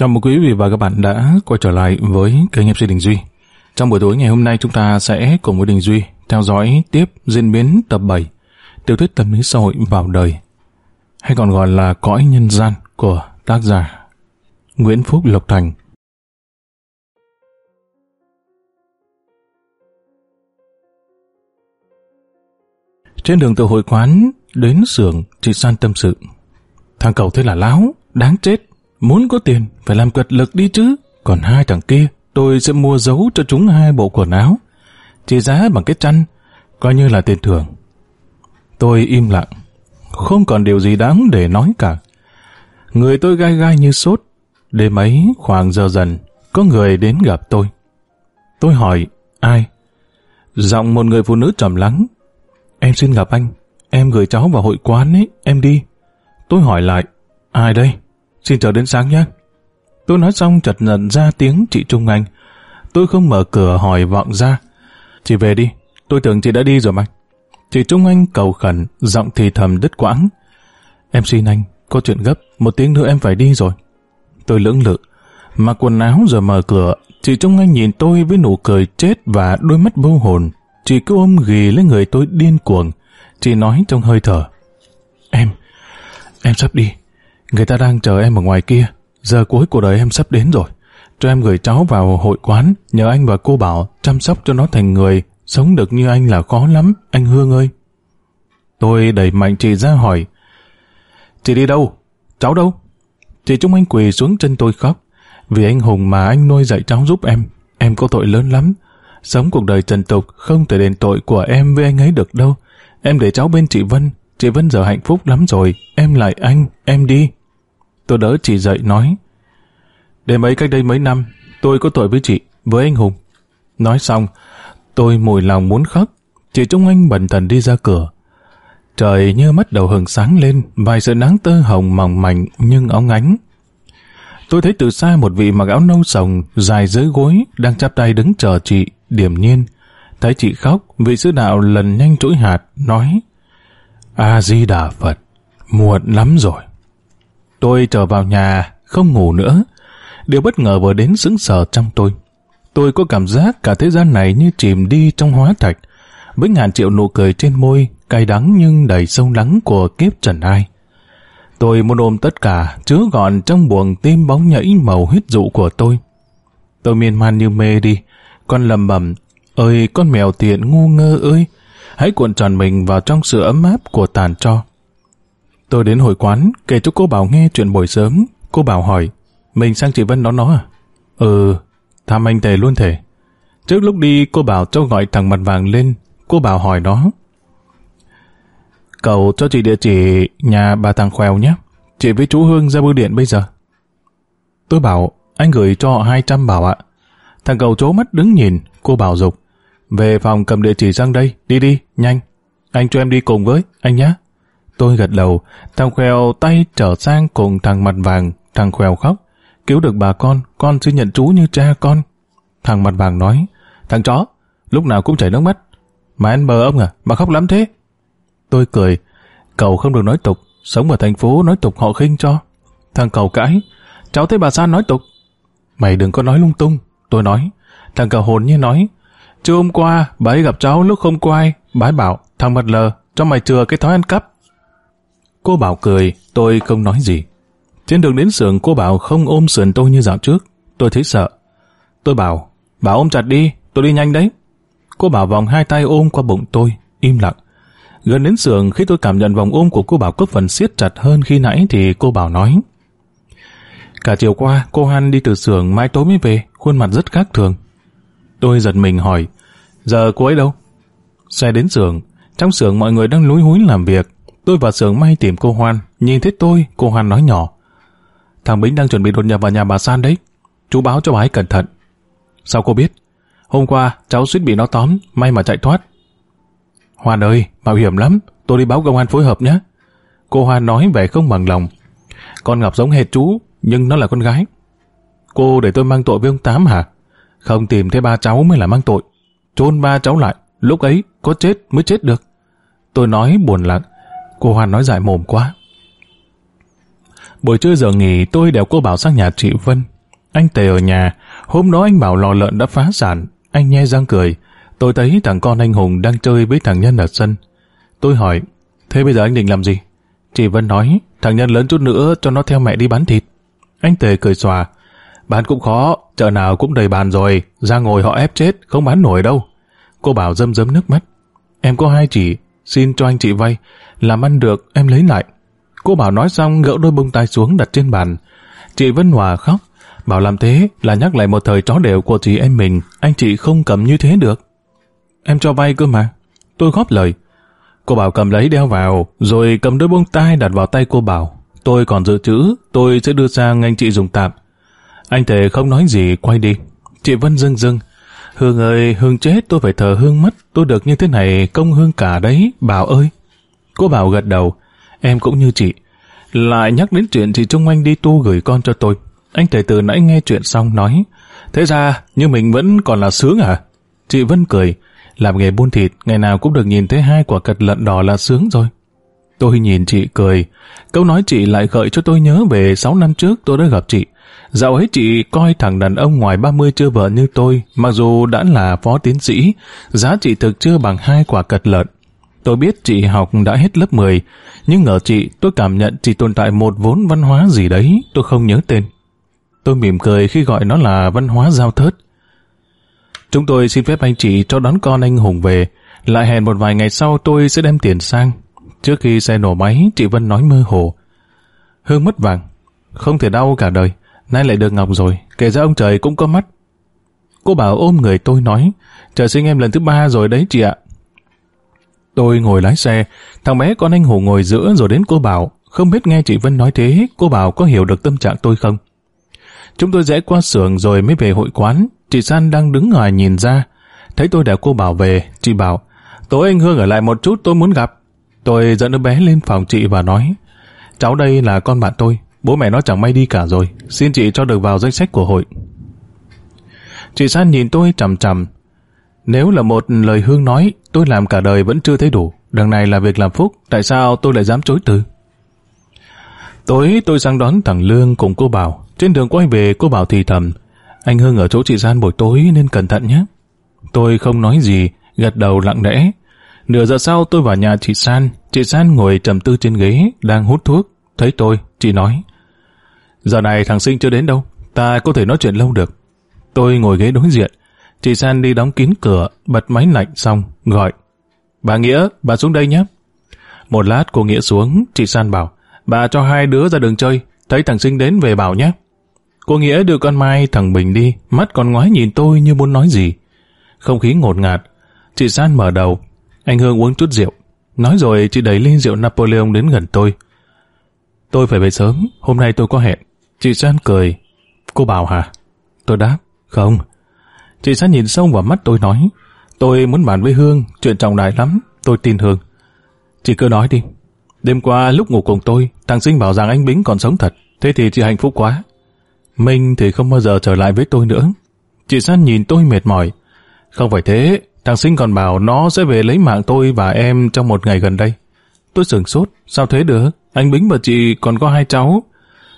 Chào mừng quý vị và các bạn đã quay trở lại với kênh MC Đình Duy. Trong buổi tối ngày hôm nay chúng ta sẽ cùng với Đình Duy theo dõi tiếp diễn biến tập 7 tiểu thuyết tâm lý xã hội vào đời hay còn gọi là cõi nhân gian của tác giả Nguyễn Phúc Lộc Thành. Trên đường từ hội quán đến xưởng chị San tâm sự. Thằng cậu thế là láo, đáng chết Muốn có tiền, phải làm cật lực đi chứ. Còn hai thằng kia, tôi sẽ mua giấu cho chúng hai bộ quần áo. Chỉ giá bằng cái chăn, coi như là tiền thưởng. Tôi im lặng, không còn điều gì đáng để nói cả. Người tôi gai gai như sốt. Đêm ấy, khoảng giờ dần, có người đến gặp tôi. Tôi hỏi, ai? Giọng một người phụ nữ trầm lắng. Em xin gặp anh, em gửi cháu vào hội quán ấy, em đi. Tôi hỏi lại, ai đây? Xin chờ đến sáng nhé. Tôi nói xong chợt nhận ra tiếng chị Trung Anh. Tôi không mở cửa hỏi vọng ra. Chị về đi, tôi tưởng chị đã đi rồi mà. Chị Trung Anh cầu khẩn, giọng thì thầm đứt quãng. Em xin anh, có chuyện gấp, một tiếng nữa em phải đi rồi. Tôi lưỡng lự, mặc quần áo rồi mở cửa. Chị Trung Anh nhìn tôi với nụ cười chết và đôi mắt vô hồn. Chị cứ ôm ghì lấy người tôi điên cuồng. Chị nói trong hơi thở. Em, em sắp đi. Người ta đang chờ em ở ngoài kia. Giờ cuối cuộc đời em sắp đến rồi. Cho em gửi cháu vào hội quán, nhờ anh và cô bảo chăm sóc cho nó thành người. Sống được như anh là khó lắm, anh Hương ơi. Tôi đẩy mạnh chị ra hỏi. Chị đi đâu? Cháu đâu? Chị Trung Anh quỳ xuống chân tôi khóc. Vì anh Hùng mà anh nuôi dạy cháu giúp em. Em có tội lớn lắm. Sống cuộc đời trần tục không thể đền tội của em với anh ấy được đâu. Em để cháu bên chị Vân. Chị Vân giờ hạnh phúc lắm rồi. Em lại anh, em đi. Tôi đỡ chị dậy nói. Đêm ấy cách đây mấy năm, tôi có tội với chị, với anh Hùng. Nói xong, tôi mùi lòng muốn khóc. Chị Trung Anh bần thần đi ra cửa. Trời như mắt đầu hừng sáng lên, vài sợi nắng tơ hồng mỏng mảnh nhưng óng ánh. Tôi thấy từ xa một vị mặc áo nâu sồng, dài dưới gối, đang chắp tay đứng chờ chị, điểm nhiên. Thấy chị khóc, vị sư đạo lần nhanh chuỗi hạt, nói A-di-đà Phật, muộn lắm rồi. Tôi trở vào nhà, không ngủ nữa. Điều bất ngờ vừa đến sững sờ trong tôi. Tôi có cảm giác cả thế gian này như chìm đi trong hóa thạch, với ngàn triệu nụ cười trên môi, cay đắng nhưng đầy sâu lắng của kiếp trần ai. Tôi muốn ôm tất cả, chứa gọn trong buồng tim bóng nhảy màu huyết dụ của tôi. Tôi miên man như mê đi, con lầm bẩm ơi con mèo tiện ngu ngơ ơi, hãy cuộn tròn mình vào trong sự ấm áp của tàn cho. Tôi đến hội quán, kể cho cô Bảo nghe chuyện buổi sớm. Cô Bảo hỏi, mình sang chị Vân đón nó à? Ừ, thăm anh tề luôn thể. Trước lúc đi, cô Bảo cho gọi thằng mặt vàng lên. Cô Bảo hỏi nó. Cậu cho chị địa chỉ nhà bà thằng Khoèo nhé. Chị với chú Hương ra bưu điện bây giờ. Tôi bảo, anh gửi cho họ 200 bảo ạ. Thằng cậu chố mắt đứng nhìn, cô Bảo dục. Về phòng cầm địa chỉ sang đây, đi đi, nhanh. Anh cho em đi cùng với, anh nhé. Tôi gật đầu, thằng Khèo tay trở sang cùng thằng mặt vàng, thằng Khèo khóc. Cứu được bà con, con xin nhận chú như cha con. Thằng mặt vàng nói, thằng chó, lúc nào cũng chảy nước mắt. Mà anh bờ ông à, mà khóc lắm thế. Tôi cười, cậu không được nói tục, sống ở thành phố nói tục họ khinh cho. Thằng cậu cãi, cháu thấy bà San nói tục. Mày đừng có nói lung tung, tôi nói. Thằng cậu hồn như nói, chưa hôm qua, bà ấy gặp cháu lúc không quay, bà ấy bảo, thằng mặt lờ, cho mày chừa cái thói ăn cắp. Cô Bảo cười, tôi không nói gì. Trên đường đến sườn cô Bảo không ôm sườn tôi như dạo trước. Tôi thấy sợ. Tôi bảo, bảo ôm chặt đi, tôi đi nhanh đấy. Cô Bảo vòng hai tay ôm qua bụng tôi, im lặng. Gần đến sườn khi tôi cảm nhận vòng ôm của cô Bảo có phần siết chặt hơn khi nãy thì cô Bảo nói. Cả chiều qua, cô Han đi từ xưởng mai tối mới về, khuôn mặt rất khác thường. Tôi giật mình hỏi, giờ cô ấy đâu? Xe đến xưởng, trong xưởng mọi người đang lúi húi làm việc, Tôi vào xưởng may tìm cô Hoan, nhìn thấy tôi, cô Hoan nói nhỏ. thằng Bính đang chuẩn bị đột nhập vào nhà bà San đấy. Chú báo cho bà ấy cẩn thận. Sao cô biết? Hôm qua, cháu suýt bị nó tóm, may mà chạy thoát. Hoan ơi, mạo hiểm lắm, tôi đi báo công an phối hợp nhé. Cô Hoan nói vẻ không bằng lòng. Con Ngọc giống hệt chú, nhưng nó là con gái. Cô để tôi mang tội với ông Tám hả? Không tìm thấy ba cháu mới là mang tội. Chôn ba cháu lại, lúc ấy có chết mới chết được. Tôi nói buồn lặng. Cô Hoan nói dại mồm quá. Buổi trưa giờ nghỉ tôi đèo cô Bảo sang nhà chị Vân. Anh Tề ở nhà, hôm đó anh bảo lò lợn đã phá sản. Anh nhe răng cười. Tôi thấy thằng con anh Hùng đang chơi với thằng Nhân ở sân. Tôi hỏi, thế bây giờ anh định làm gì? Chị Vân nói, thằng Nhân lớn chút nữa cho nó theo mẹ đi bán thịt. Anh Tề cười xòa, bán cũng khó, chợ nào cũng đầy bàn rồi, ra ngồi họ ép chết, không bán nổi đâu. Cô bảo dâm dâm nước mắt. Em có hai chỉ, xin cho anh chị vay, làm ăn được em lấy lại. Cô bảo nói xong gỡ đôi bông tai xuống đặt trên bàn. Chị Vân Hòa khóc, bảo làm thế là nhắc lại một thời chó đều của chị em mình, anh chị không cầm như thế được. Em cho vay cơ mà. Tôi góp lời. Cô bảo cầm lấy đeo vào, rồi cầm đôi bông tai đặt vào tay cô bảo. Tôi còn dự trữ, tôi sẽ đưa sang anh chị dùng tạm. Anh thề không nói gì, quay đi. Chị Vân dưng dưng. Hương ơi, Hương chết, tôi phải thờ Hương mất. Tôi được như thế này, công Hương cả đấy, Bảo ơi. Cô Bảo gật đầu. Em cũng như chị. Lại nhắc đến chuyện chị Trung Anh đi tu gửi con cho tôi. Anh Tề từ nãy nghe chuyện xong nói. Thế ra, như mình vẫn còn là sướng à? Chị Vân cười. Làm nghề buôn thịt, ngày nào cũng được nhìn thấy hai quả cật lợn đỏ là sướng rồi. Tôi nhìn chị cười. Câu nói chị lại gợi cho tôi nhớ về 6 năm trước tôi đã gặp chị. Dạo ấy chị coi thằng đàn ông ngoài 30 chưa vợ như tôi, mặc dù đã là phó tiến sĩ, giá trị thực chưa bằng hai quả cật lợn. Tôi biết chị học đã hết lớp 10, nhưng ở chị tôi cảm nhận chị tồn tại một vốn văn hóa gì đấy, tôi không nhớ tên. Tôi mỉm cười khi gọi nó là văn hóa giao thớt. Chúng tôi xin phép anh chị cho đón con anh Hùng về, lại hẹn một vài ngày sau tôi sẽ đem tiền sang. Trước khi xe nổ máy, chị Vân nói mơ hồ. Hương mất vàng, không thể đau cả đời, nay lại được ngọc rồi, kể ra ông trời cũng có mắt. Cô bảo ôm người tôi nói, trời sinh em lần thứ ba rồi đấy chị ạ. Tôi ngồi lái xe, thằng bé con anh Hùng ngồi giữa rồi đến cô bảo, không biết nghe chị Vân nói thế, cô bảo có hiểu được tâm trạng tôi không? Chúng tôi rẽ qua xưởng rồi mới về hội quán, chị San đang đứng ngoài nhìn ra. Thấy tôi đèo cô bảo về, chị bảo, tối anh Hương ở lại một chút tôi muốn gặp. Tôi dẫn đứa bé lên phòng chị và nói, cháu đây là con bạn tôi, bố mẹ nó chẳng may đi cả rồi, xin chị cho được vào danh sách của hội. Chị San nhìn tôi chầm chầm. Nếu là một lời Hương nói, tôi làm cả đời vẫn chưa thấy đủ. Đằng này là việc làm phúc, tại sao tôi lại dám chối từ? Tối tôi sang đón thằng Lương cùng cô Bảo. Trên đường quay về cô Bảo thì thầm, anh Hưng ở chỗ chị San buổi tối nên cẩn thận nhé. Tôi không nói gì, gật đầu lặng lẽ. Nửa giờ sau tôi vào nhà chị San, chị San ngồi trầm tư trên ghế, đang hút thuốc. Thấy tôi, chị nói, giờ này thằng Sinh chưa đến đâu, ta có thể nói chuyện lâu được. Tôi ngồi ghế đối diện, chị San đi đóng kín cửa, bật máy lạnh xong, gọi. Bà Nghĩa, bà xuống đây nhé. Một lát cô Nghĩa xuống, chị San bảo, bà cho hai đứa ra đường chơi, thấy thằng Sinh đến về bảo nhé. Cô Nghĩa đưa con Mai thằng Bình đi, mắt còn ngoái nhìn tôi như muốn nói gì. Không khí ngột ngạt, chị San mở đầu, anh Hương uống chút rượu. Nói rồi chị đẩy ly rượu Napoleon đến gần tôi. Tôi phải về sớm, hôm nay tôi có hẹn. Chị San cười. Cô bảo hả? Tôi đáp, không. Chị San nhìn sâu vào mắt tôi nói, tôi muốn bàn với Hương, chuyện trọng đại lắm, tôi tin Hương. Chị cứ nói đi. Đêm qua lúc ngủ cùng tôi, thằng Sinh bảo rằng anh Bính còn sống thật, thế thì chị hạnh phúc quá. Minh thì không bao giờ trở lại với tôi nữa. Chị San nhìn tôi mệt mỏi. Không phải thế, thằng Sinh còn bảo nó sẽ về lấy mạng tôi và em trong một ngày gần đây. Tôi sửng sốt, sao thế được? Anh Bính và chị còn có hai cháu.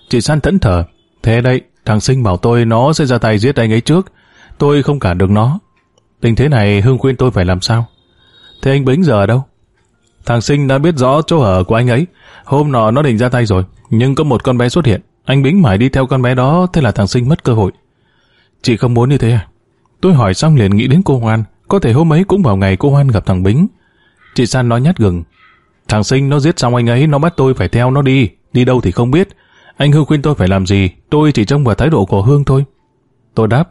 Chị San thẫn thờ. Thế đây, thằng Sinh bảo tôi nó sẽ ra tay giết anh ấy trước. Tôi không cản được nó. Tình thế này Hương khuyên tôi phải làm sao? Thế anh Bính giờ ở đâu? Thằng Sinh đã biết rõ chỗ ở của anh ấy. Hôm nọ nó định ra tay rồi, nhưng có một con bé xuất hiện. Anh Bính mãi đi theo con bé đó, thế là thằng Sinh mất cơ hội. Chị không muốn như thế à? Tôi hỏi xong liền nghĩ đến cô Hoan, có thể hôm ấy cũng vào ngày cô Hoan gặp thằng Bính. Chị San nói nhát gừng. Thằng Sinh nó giết xong anh ấy, nó bắt tôi phải theo nó đi, đi đâu thì không biết. Anh Hương khuyên tôi phải làm gì, tôi chỉ trông vào thái độ của Hương thôi. Tôi đáp,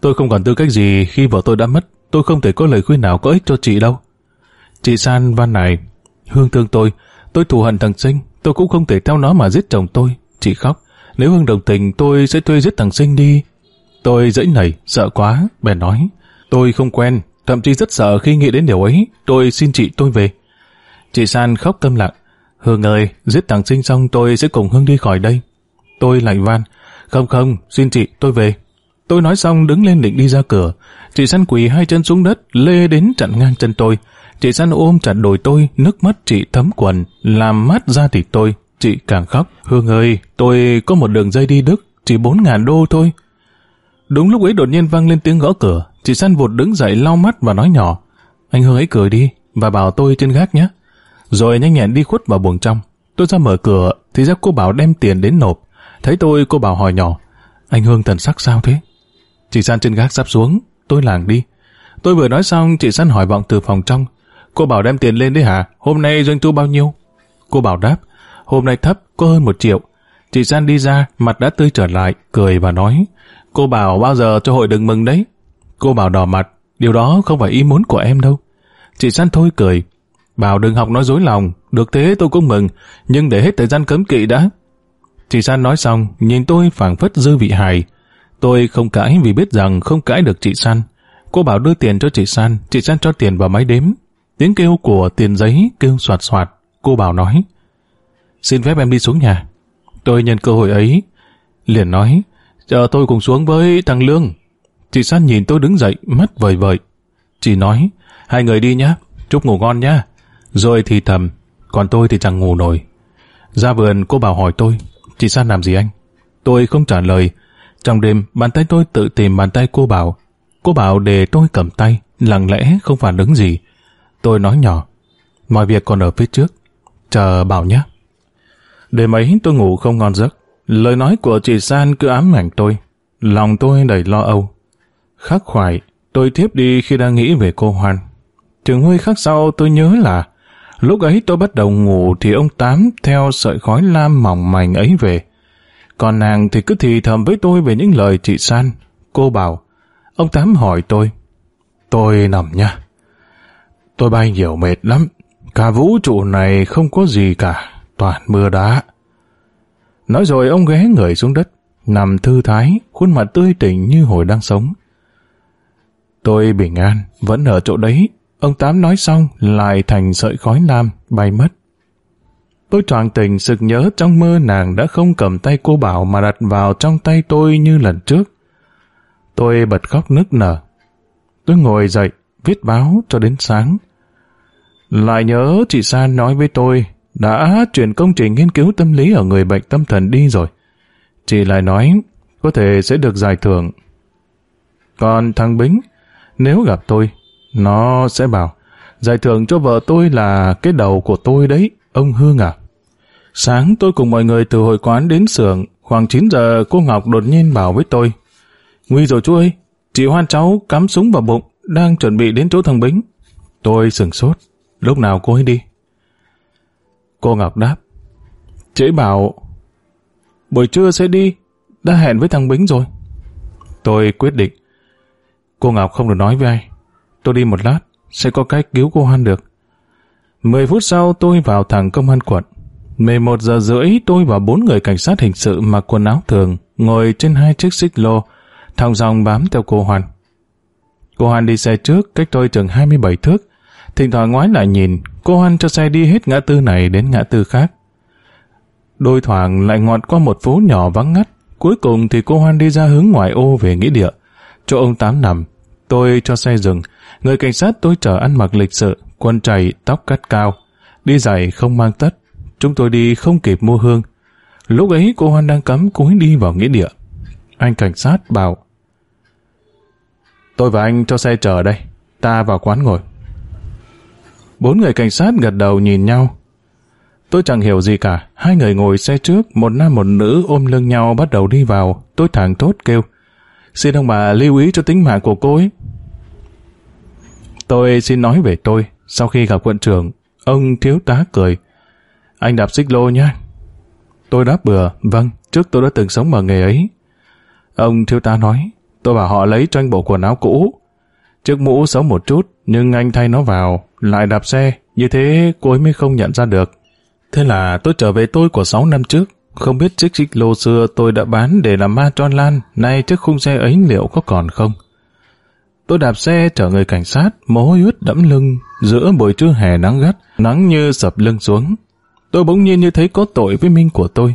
tôi không còn tư cách gì khi vợ tôi đã mất, tôi không thể có lời khuyên nào có ích cho chị đâu. Chị San van này, Hương thương tôi, tôi thù hận thằng Sinh, tôi cũng không thể theo nó mà giết chồng tôi. Chị khóc. Nếu Hương đồng tình tôi sẽ thuê giết thằng Sinh đi. Tôi dãy nảy, sợ quá, bèn nói. Tôi không quen, thậm chí rất sợ khi nghĩ đến điều ấy. Tôi xin chị tôi về. Chị San khóc câm lặng. Hương ơi, giết thằng Sinh xong tôi sẽ cùng Hương đi khỏi đây. Tôi lại van. Không không, xin chị tôi về. Tôi nói xong đứng lên định đi ra cửa. Chị San quỳ hai chân xuống đất, lê đến chặn ngang chân tôi. Chị San ôm chặt đồi tôi, nước mắt chị thấm quần, làm mát ra thịt tôi. Chị càng khóc. Hương ơi, tôi có một đường dây đi Đức, chỉ bốn ngàn đô thôi. Đúng lúc ấy đột nhiên vang lên tiếng gõ cửa. Chị San vụt đứng dậy lau mắt và nói nhỏ. Anh Hương ấy cười đi, và bảo tôi trên gác nhé. Rồi nhanh nhẹn đi khuất vào buồng trong. Tôi ra mở cửa, thì ra cô Bảo đem tiền đến nộp. Thấy tôi, cô Bảo hỏi nhỏ. Anh Hương thần sắc sao thế? Chị San trên gác sắp xuống, tôi làng đi. Tôi vừa nói xong, chị San hỏi vọng từ phòng trong. Cô bảo đem tiền lên đấy hả? Hôm nay doanh thu bao nhiêu? Cô bảo đáp, hôm nay thấp, có hơn một triệu. Chị San đi ra, mặt đã tươi trở lại, cười và nói, cô bảo bao giờ cho hội đừng mừng đấy. Cô bảo đỏ mặt, điều đó không phải ý muốn của em đâu. Chị San thôi cười, bảo đừng học nói dối lòng, được thế tôi cũng mừng, nhưng để hết thời gian cấm kỵ đã. Chị San nói xong, nhìn tôi phảng phất dư vị hài. Tôi không cãi vì biết rằng không cãi được chị San. Cô bảo đưa tiền cho chị San, chị San cho tiền vào máy đếm. Tiếng kêu của tiền giấy kêu soạt soạt. Cô bảo nói, xin phép em đi xuống nhà. Tôi nhân cơ hội ấy, liền nói, chờ tôi cùng xuống với thằng Lương. Chị San nhìn tôi đứng dậy, mắt vời vời. Chị nói, hai người đi nhá, chúc ngủ ngon nhá. Rồi thì thầm, còn tôi thì chẳng ngủ nổi. Ra vườn cô bảo hỏi tôi, chị San làm gì anh? Tôi không trả lời. Trong đêm, bàn tay tôi tự tìm bàn tay cô bảo. Cô bảo để tôi cầm tay, lặng lẽ không phản ứng gì. Tôi nói nhỏ, mọi việc còn ở phía trước. Chờ bảo nhé. Đêm ấy tôi ngủ không ngon giấc. Lời nói của chị San cứ ám ảnh tôi. Lòng tôi đầy lo âu. Khắc khoải, tôi tiếp đi khi đang nghĩ về cô Hoan. Trường hơi khắc sau tôi nhớ là lúc ấy tôi bắt đầu ngủ thì ông Tám theo sợi khói lam mỏng mảnh ấy về. Còn nàng thì cứ thì thầm với tôi về những lời chị San. Cô bảo, ông Tám hỏi tôi. Tôi nằm nha. Tôi bay nhiều mệt lắm. Cả vũ trụ này không có gì cả, toàn mưa đá. Nói rồi ông ghé người xuống đất, nằm thư thái, khuôn mặt tươi tỉnh như hồi đang sống. Tôi bình an, vẫn ở chỗ đấy. Ông Tám nói xong, lại thành sợi khói lam, bay mất. Tôi choàng tình sực nhớ trong mơ nàng đã không cầm tay cô Bảo mà đặt vào trong tay tôi như lần trước. Tôi bật khóc nức nở. Tôi ngồi dậy, viết báo cho đến sáng. Lại nhớ chị San nói với tôi đã chuyển công trình nghiên cứu tâm lý ở người bệnh tâm thần đi rồi. Chị lại nói có thể sẽ được giải thưởng. Còn thằng Bính, nếu gặp tôi, nó sẽ bảo giải thưởng cho vợ tôi là cái đầu của tôi đấy, ông Hương à. Sáng tôi cùng mọi người từ hội quán đến xưởng, khoảng 9 giờ cô Ngọc đột nhiên bảo với tôi Nguy rồi chú ơi, chị Hoan cháu cắm súng vào bụng, đang chuẩn bị đến chỗ thằng Bính. Tôi sừng sốt. Lúc nào cô ấy đi? Cô Ngọc đáp. Chị bảo, buổi trưa sẽ đi, đã hẹn với thằng Bính rồi. Tôi quyết định. Cô Ngọc không được nói với ai. Tôi đi một lát, sẽ có cách cứu cô Hoan được. Mười phút sau tôi vào thằng công an quận. 11 giờ rưỡi tôi và bốn người cảnh sát hình sự mặc quần áo thường, ngồi trên hai chiếc xích lô, thong dòng bám theo cô Hoan. Cô Hoan đi xe trước, cách tôi chừng 27 thước, Thỉnh thoảng ngoái lại nhìn, cô Hoan cho xe đi hết ngã tư này đến ngã tư khác. Đôi thoảng lại ngọt qua một phố nhỏ vắng ngắt. Cuối cùng thì cô Hoan đi ra hướng ngoài ô về nghĩa địa. Chỗ ông Tám nằm. Tôi cho xe dừng. Người cảnh sát tôi chở ăn mặc lịch sự, quần chày, tóc cắt cao. Đi giày không mang tất. Chúng tôi đi không kịp mua hương. Lúc ấy cô Hoan đang cắm cúi đi vào nghĩa địa. Anh cảnh sát bảo Tôi và anh cho xe chờ đây. Ta vào quán ngồi. Bốn người cảnh sát gật đầu nhìn nhau. Tôi chẳng hiểu gì cả. Hai người ngồi xe trước, một nam một nữ ôm lưng nhau bắt đầu đi vào. Tôi thẳng thốt kêu. Xin ông bà lưu ý cho tính mạng của cô ấy. Tôi xin nói về tôi. Sau khi gặp quận trưởng, ông thiếu tá cười. Anh đạp xích lô nhé. Tôi đáp bừa, vâng, trước tôi đã từng sống bằng nghề ấy. Ông thiếu tá nói, tôi bảo họ lấy cho anh bộ quần áo cũ. Chiếc mũ xấu một chút, nhưng anh thay nó vào, lại đạp xe, như thế cô ấy mới không nhận ra được. Thế là tôi trở về tôi của 6 năm trước, không biết chiếc xích lô xưa tôi đã bán để làm ma cho Lan, nay chiếc khung xe ấy liệu có còn không? Tôi đạp xe chở người cảnh sát, mồ hôi ướt đẫm lưng, giữa buổi trưa hè nắng gắt, nắng như sập lưng xuống. Tôi bỗng nhiên như thấy có tội với Minh của tôi.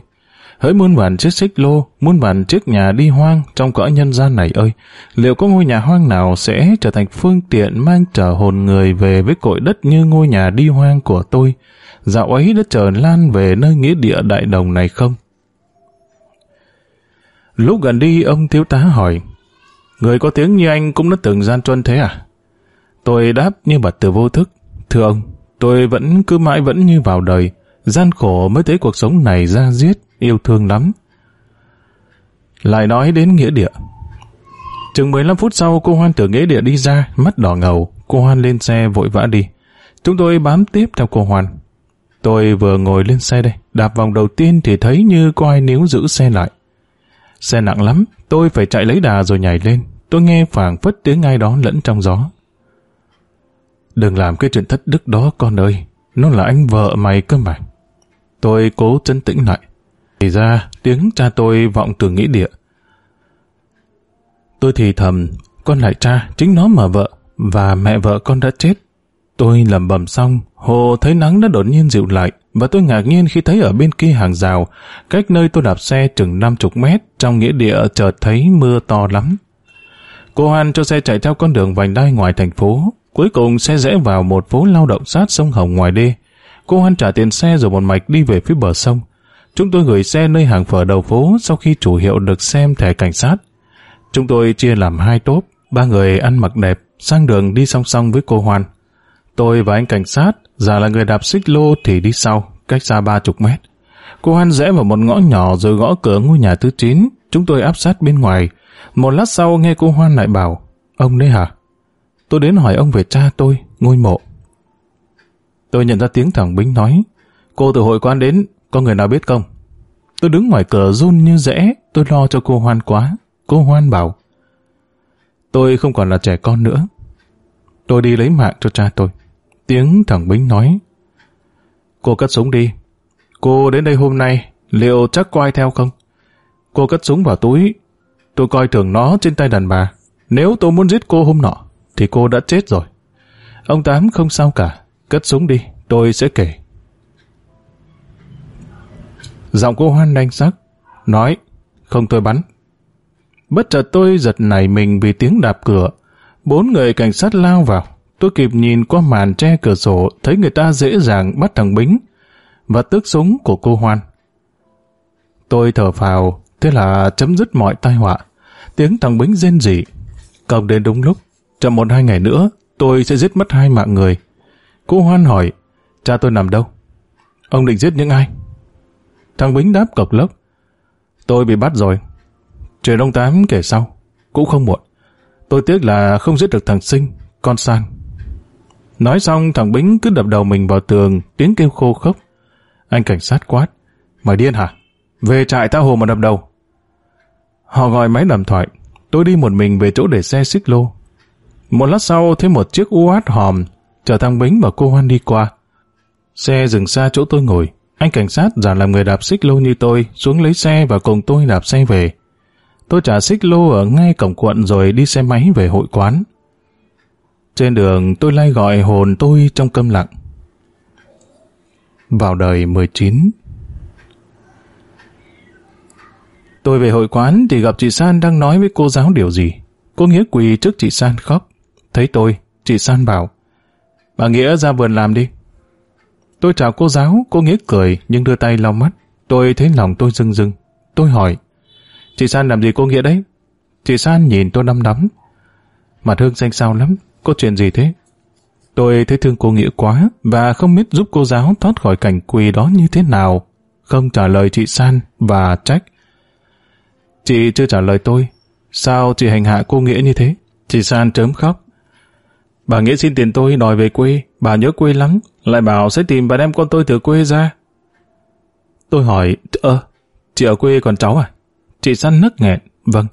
Hỡi muôn vàn chiếc xích lô, muôn vàn chiếc nhà đi hoang trong cõi nhân gian này ơi, liệu có ngôi nhà hoang nào sẽ trở thành phương tiện mang trở hồn người về với cội đất như ngôi nhà đi hoang của tôi? Dạo ấy đã trở Lan về nơi nghĩa địa đại đồng này không? Lúc gần đi, ông thiếu tá hỏi, Người có tiếng như anh cũng đã từng gian truân thế à? Tôi đáp như bật từ vô thức. Thưa ông, tôi vẫn cứ mãi vẫn như vào đời, gian khổ mới thấy cuộc sống này ra giết, yêu thương lắm. Lại nói đến nghĩa địa. Chừng 15 phút sau cô Hoan từ nghĩa địa đi ra, mắt đỏ ngầu, cô Hoan lên xe vội vã đi. Chúng tôi bám tiếp theo cô Hoan. Tôi vừa ngồi lên xe đây, đạp vòng đầu tiên thì thấy như có ai níu giữ xe lại. Xe nặng lắm, tôi phải chạy lấy đà rồi nhảy lên. Tôi nghe phảng phất tiếng ai đó lẫn trong gió. Đừng làm cái chuyện thất đức đó con ơi, nó là anh vợ mày cơ mà. Tôi cố chân tĩnh lại. Thì ra, tiếng cha tôi vọng từ nghĩa địa. Tôi thì thầm, con lại cha, chính nó mà vợ, và mẹ vợ con đã chết. Tôi lầm bầm xong, hồ thấy nắng đã đột nhiên dịu lại, và tôi ngạc nhiên khi thấy ở bên kia hàng rào, cách nơi tôi đạp xe chừng 50 mét, trong nghĩa địa chợt thấy mưa to lắm. Cô Hoan cho xe chạy theo con đường vành đai ngoài thành phố, cuối cùng xe rẽ vào một phố lao động sát sông Hồng ngoài đê. Cô Hoan trả tiền xe rồi một mạch đi về phía bờ sông. Chúng tôi gửi xe nơi hàng phở đầu phố sau khi chủ hiệu được xem thẻ cảnh sát. Chúng tôi chia làm hai tốp, ba người ăn mặc đẹp, sang đường đi song song với cô Hoan. Tôi và anh cảnh sát, giả là người đạp xích lô thì đi sau, cách xa ba chục mét. Cô Hoan rẽ vào một ngõ nhỏ rồi gõ cửa ngôi nhà thứ 9, chúng tôi áp sát bên ngoài. Một lát sau nghe cô Hoan lại bảo, ông đấy hả? Tôi đến hỏi ông về cha tôi, ngôi mộ. Tôi nhận ra tiếng thằng Bính nói, cô từ hội quan đến, có người nào biết không? Tôi đứng ngoài cửa run như rẽ, tôi lo cho cô Hoan quá. Cô Hoan bảo, tôi không còn là trẻ con nữa. Tôi đi lấy mạng cho cha tôi. Tiếng thằng Bính nói, cô cất súng đi. Cô đến đây hôm nay, liệu chắc có ai theo không? Cô cất súng vào túi, tôi coi thường nó trên tay đàn bà. Nếu tôi muốn giết cô hôm nọ, thì cô đã chết rồi. Ông Tám không sao cả, cất súng đi, tôi sẽ kể. Giọng cô hoan đanh sắc, nói, không tôi bắn. Bất chợt tôi giật nảy mình vì tiếng đạp cửa. Bốn người cảnh sát lao vào. Tôi kịp nhìn qua màn che cửa sổ, thấy người ta dễ dàng bắt thằng Bính và tước súng của cô Hoan. Tôi thở phào, thế là chấm dứt mọi tai họa. Tiếng thằng Bính rên rỉ. Cộng đến đúng lúc, chậm một hai ngày nữa, tôi sẽ giết mất hai mạng người. Cô Hoan hỏi, cha tôi nằm đâu? Ông định giết những ai? Thằng Bính đáp cộc lốc. Tôi bị bắt rồi. Chuyện ông Tám kể sau. Cũng không muộn. Tôi tiếc là không giết được thằng Sinh, con San. Nói xong thằng Bính cứ đập đầu mình vào tường, tiếng kêu khô khốc. Anh cảnh sát quát. Mày điên hả? Về trại tao hồ mà đập đầu. Họ gọi máy làm thoại. Tôi đi một mình về chỗ để xe xích lô. Một lát sau thấy một chiếc uad hòm chở thằng Bính và cô Hoan đi qua. Xe dừng xa chỗ tôi ngồi. Anh cảnh sát giả làm người đạp xích lô như tôi xuống lấy xe và cùng tôi đạp xe về. Tôi trả xích lô ở ngay cổng quận rồi đi xe máy về hội quán. Trên đường tôi lay gọi hồn tôi trong câm lặng. Vào đời 19 Tôi về hội quán thì gặp chị San đang nói với cô giáo điều gì. Cô Nghĩa quỳ trước chị San khóc. Thấy tôi, chị San bảo Bà Nghĩa ra vườn làm đi. Tôi chào cô giáo, cô Nghĩa cười nhưng đưa tay lau mắt. Tôi thấy lòng tôi rưng rưng. Tôi hỏi Chị San làm gì cô Nghĩa đấy? Chị San nhìn tôi đăm đắm. Mặt Hương xanh xao lắm, có chuyện gì thế? Tôi thấy thương cô Nghĩa quá và không biết giúp cô giáo thoát khỏi cảnh quỳ đó như thế nào. Không trả lời chị San và trách. Chị chưa trả lời tôi. Sao chị hành hạ cô Nghĩa như thế? Chị San chớm khóc. Bà Nghĩa xin tiền tôi đòi về quê. Bà nhớ quê lắm. Lại bảo sẽ tìm và đem con tôi từ quê ra. Tôi hỏi, ơ, chị ở quê còn cháu à? Chị San nức nghẹn. Vâng,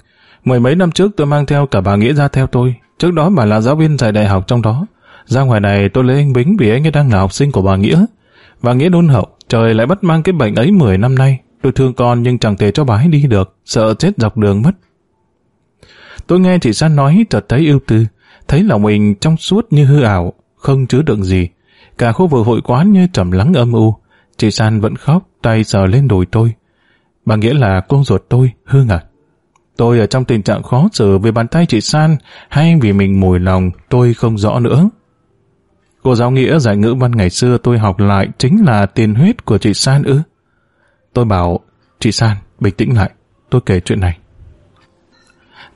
mười mấy năm trước tôi mang theo cả bà Nghĩa ra theo tôi. Trước đó bà là giáo viên dạy đại học trong đó. Ra ngoài này tôi lấy anh Bính vì anh ấy đang là học sinh của bà Nghĩa. Bà Nghĩa đôn hậu, trời lại bắt mang cái bệnh ấy 10 năm nay. Tôi thương con nhưng chẳng thể cho bà ấy đi được, sợ chết dọc đường mất. Tôi nghe chị San nói chợt thấy ưu tư, thấy lòng mình trong suốt như hư ảo, không chứa đựng gì. Cả khu vực hội quán như trầm lắng âm u. Chị San vẫn khóc, tay sờ lên đùi tôi. Bà nghĩa là con ruột tôi, Hương à? Tôi ở trong tình trạng khó xử vì bàn tay chị San hay vì mình mùi lòng tôi không rõ nữa. Cô giáo nghĩa dạy ngữ văn ngày xưa tôi học lại chính là tiền huyết của chị San ư. Tôi bảo, chị San, bình tĩnh lại, tôi kể chuyện này.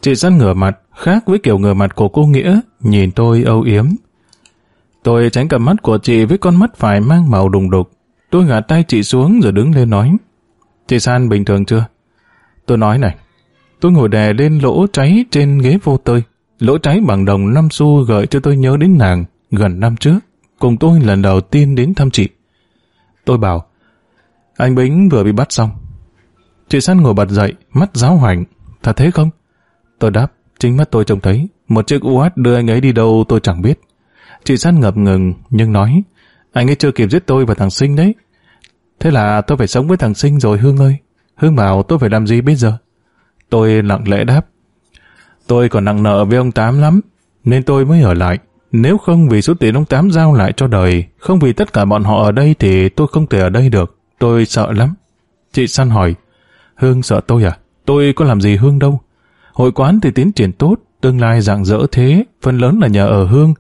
Chị San ngửa mặt, khác với kiểu ngửa mặt của cô Nghĩa, nhìn tôi âu yếm. Tôi tránh cầm mắt của chị với con mắt phải mang màu đùng đục. Tôi gạt tay chị xuống rồi đứng lên nói. Chị San bình thường chưa? Tôi nói này, tôi ngồi đè lên lỗ cháy trên ghế vô tơi. Lỗ cháy bằng đồng năm xu gợi cho tôi nhớ đến nàng gần năm trước. Cùng tôi lần đầu tiên đến thăm chị. Tôi bảo, anh Bính vừa bị bắt xong. Chị San ngồi bật dậy, mắt giáo hoành. Thật thế không? Tôi đáp, chính mắt tôi trông thấy. Một chiếc UH đưa anh ấy đi đâu tôi chẳng biết. Chị San ngập ngừng, nhưng nói, anh ấy chưa kịp giết tôi và thằng Sinh đấy. Thế là tôi phải sống với thằng Sinh rồi Hương ơi. Hương bảo tôi phải làm gì bây giờ? Tôi lặng lẽ đáp. Tôi còn nặng nợ với ông Tám lắm, nên tôi mới ở lại. Nếu không vì số tiền ông Tám giao lại cho đời, không vì tất cả bọn họ ở đây thì tôi không thể ở đây được. Tôi sợ lắm. Chị San hỏi, Hương sợ tôi à? Tôi có làm gì Hương đâu. Hội quán thì tiến triển tốt, tương lai dạng dỡ thế, phần lớn là nhờ ở Hương.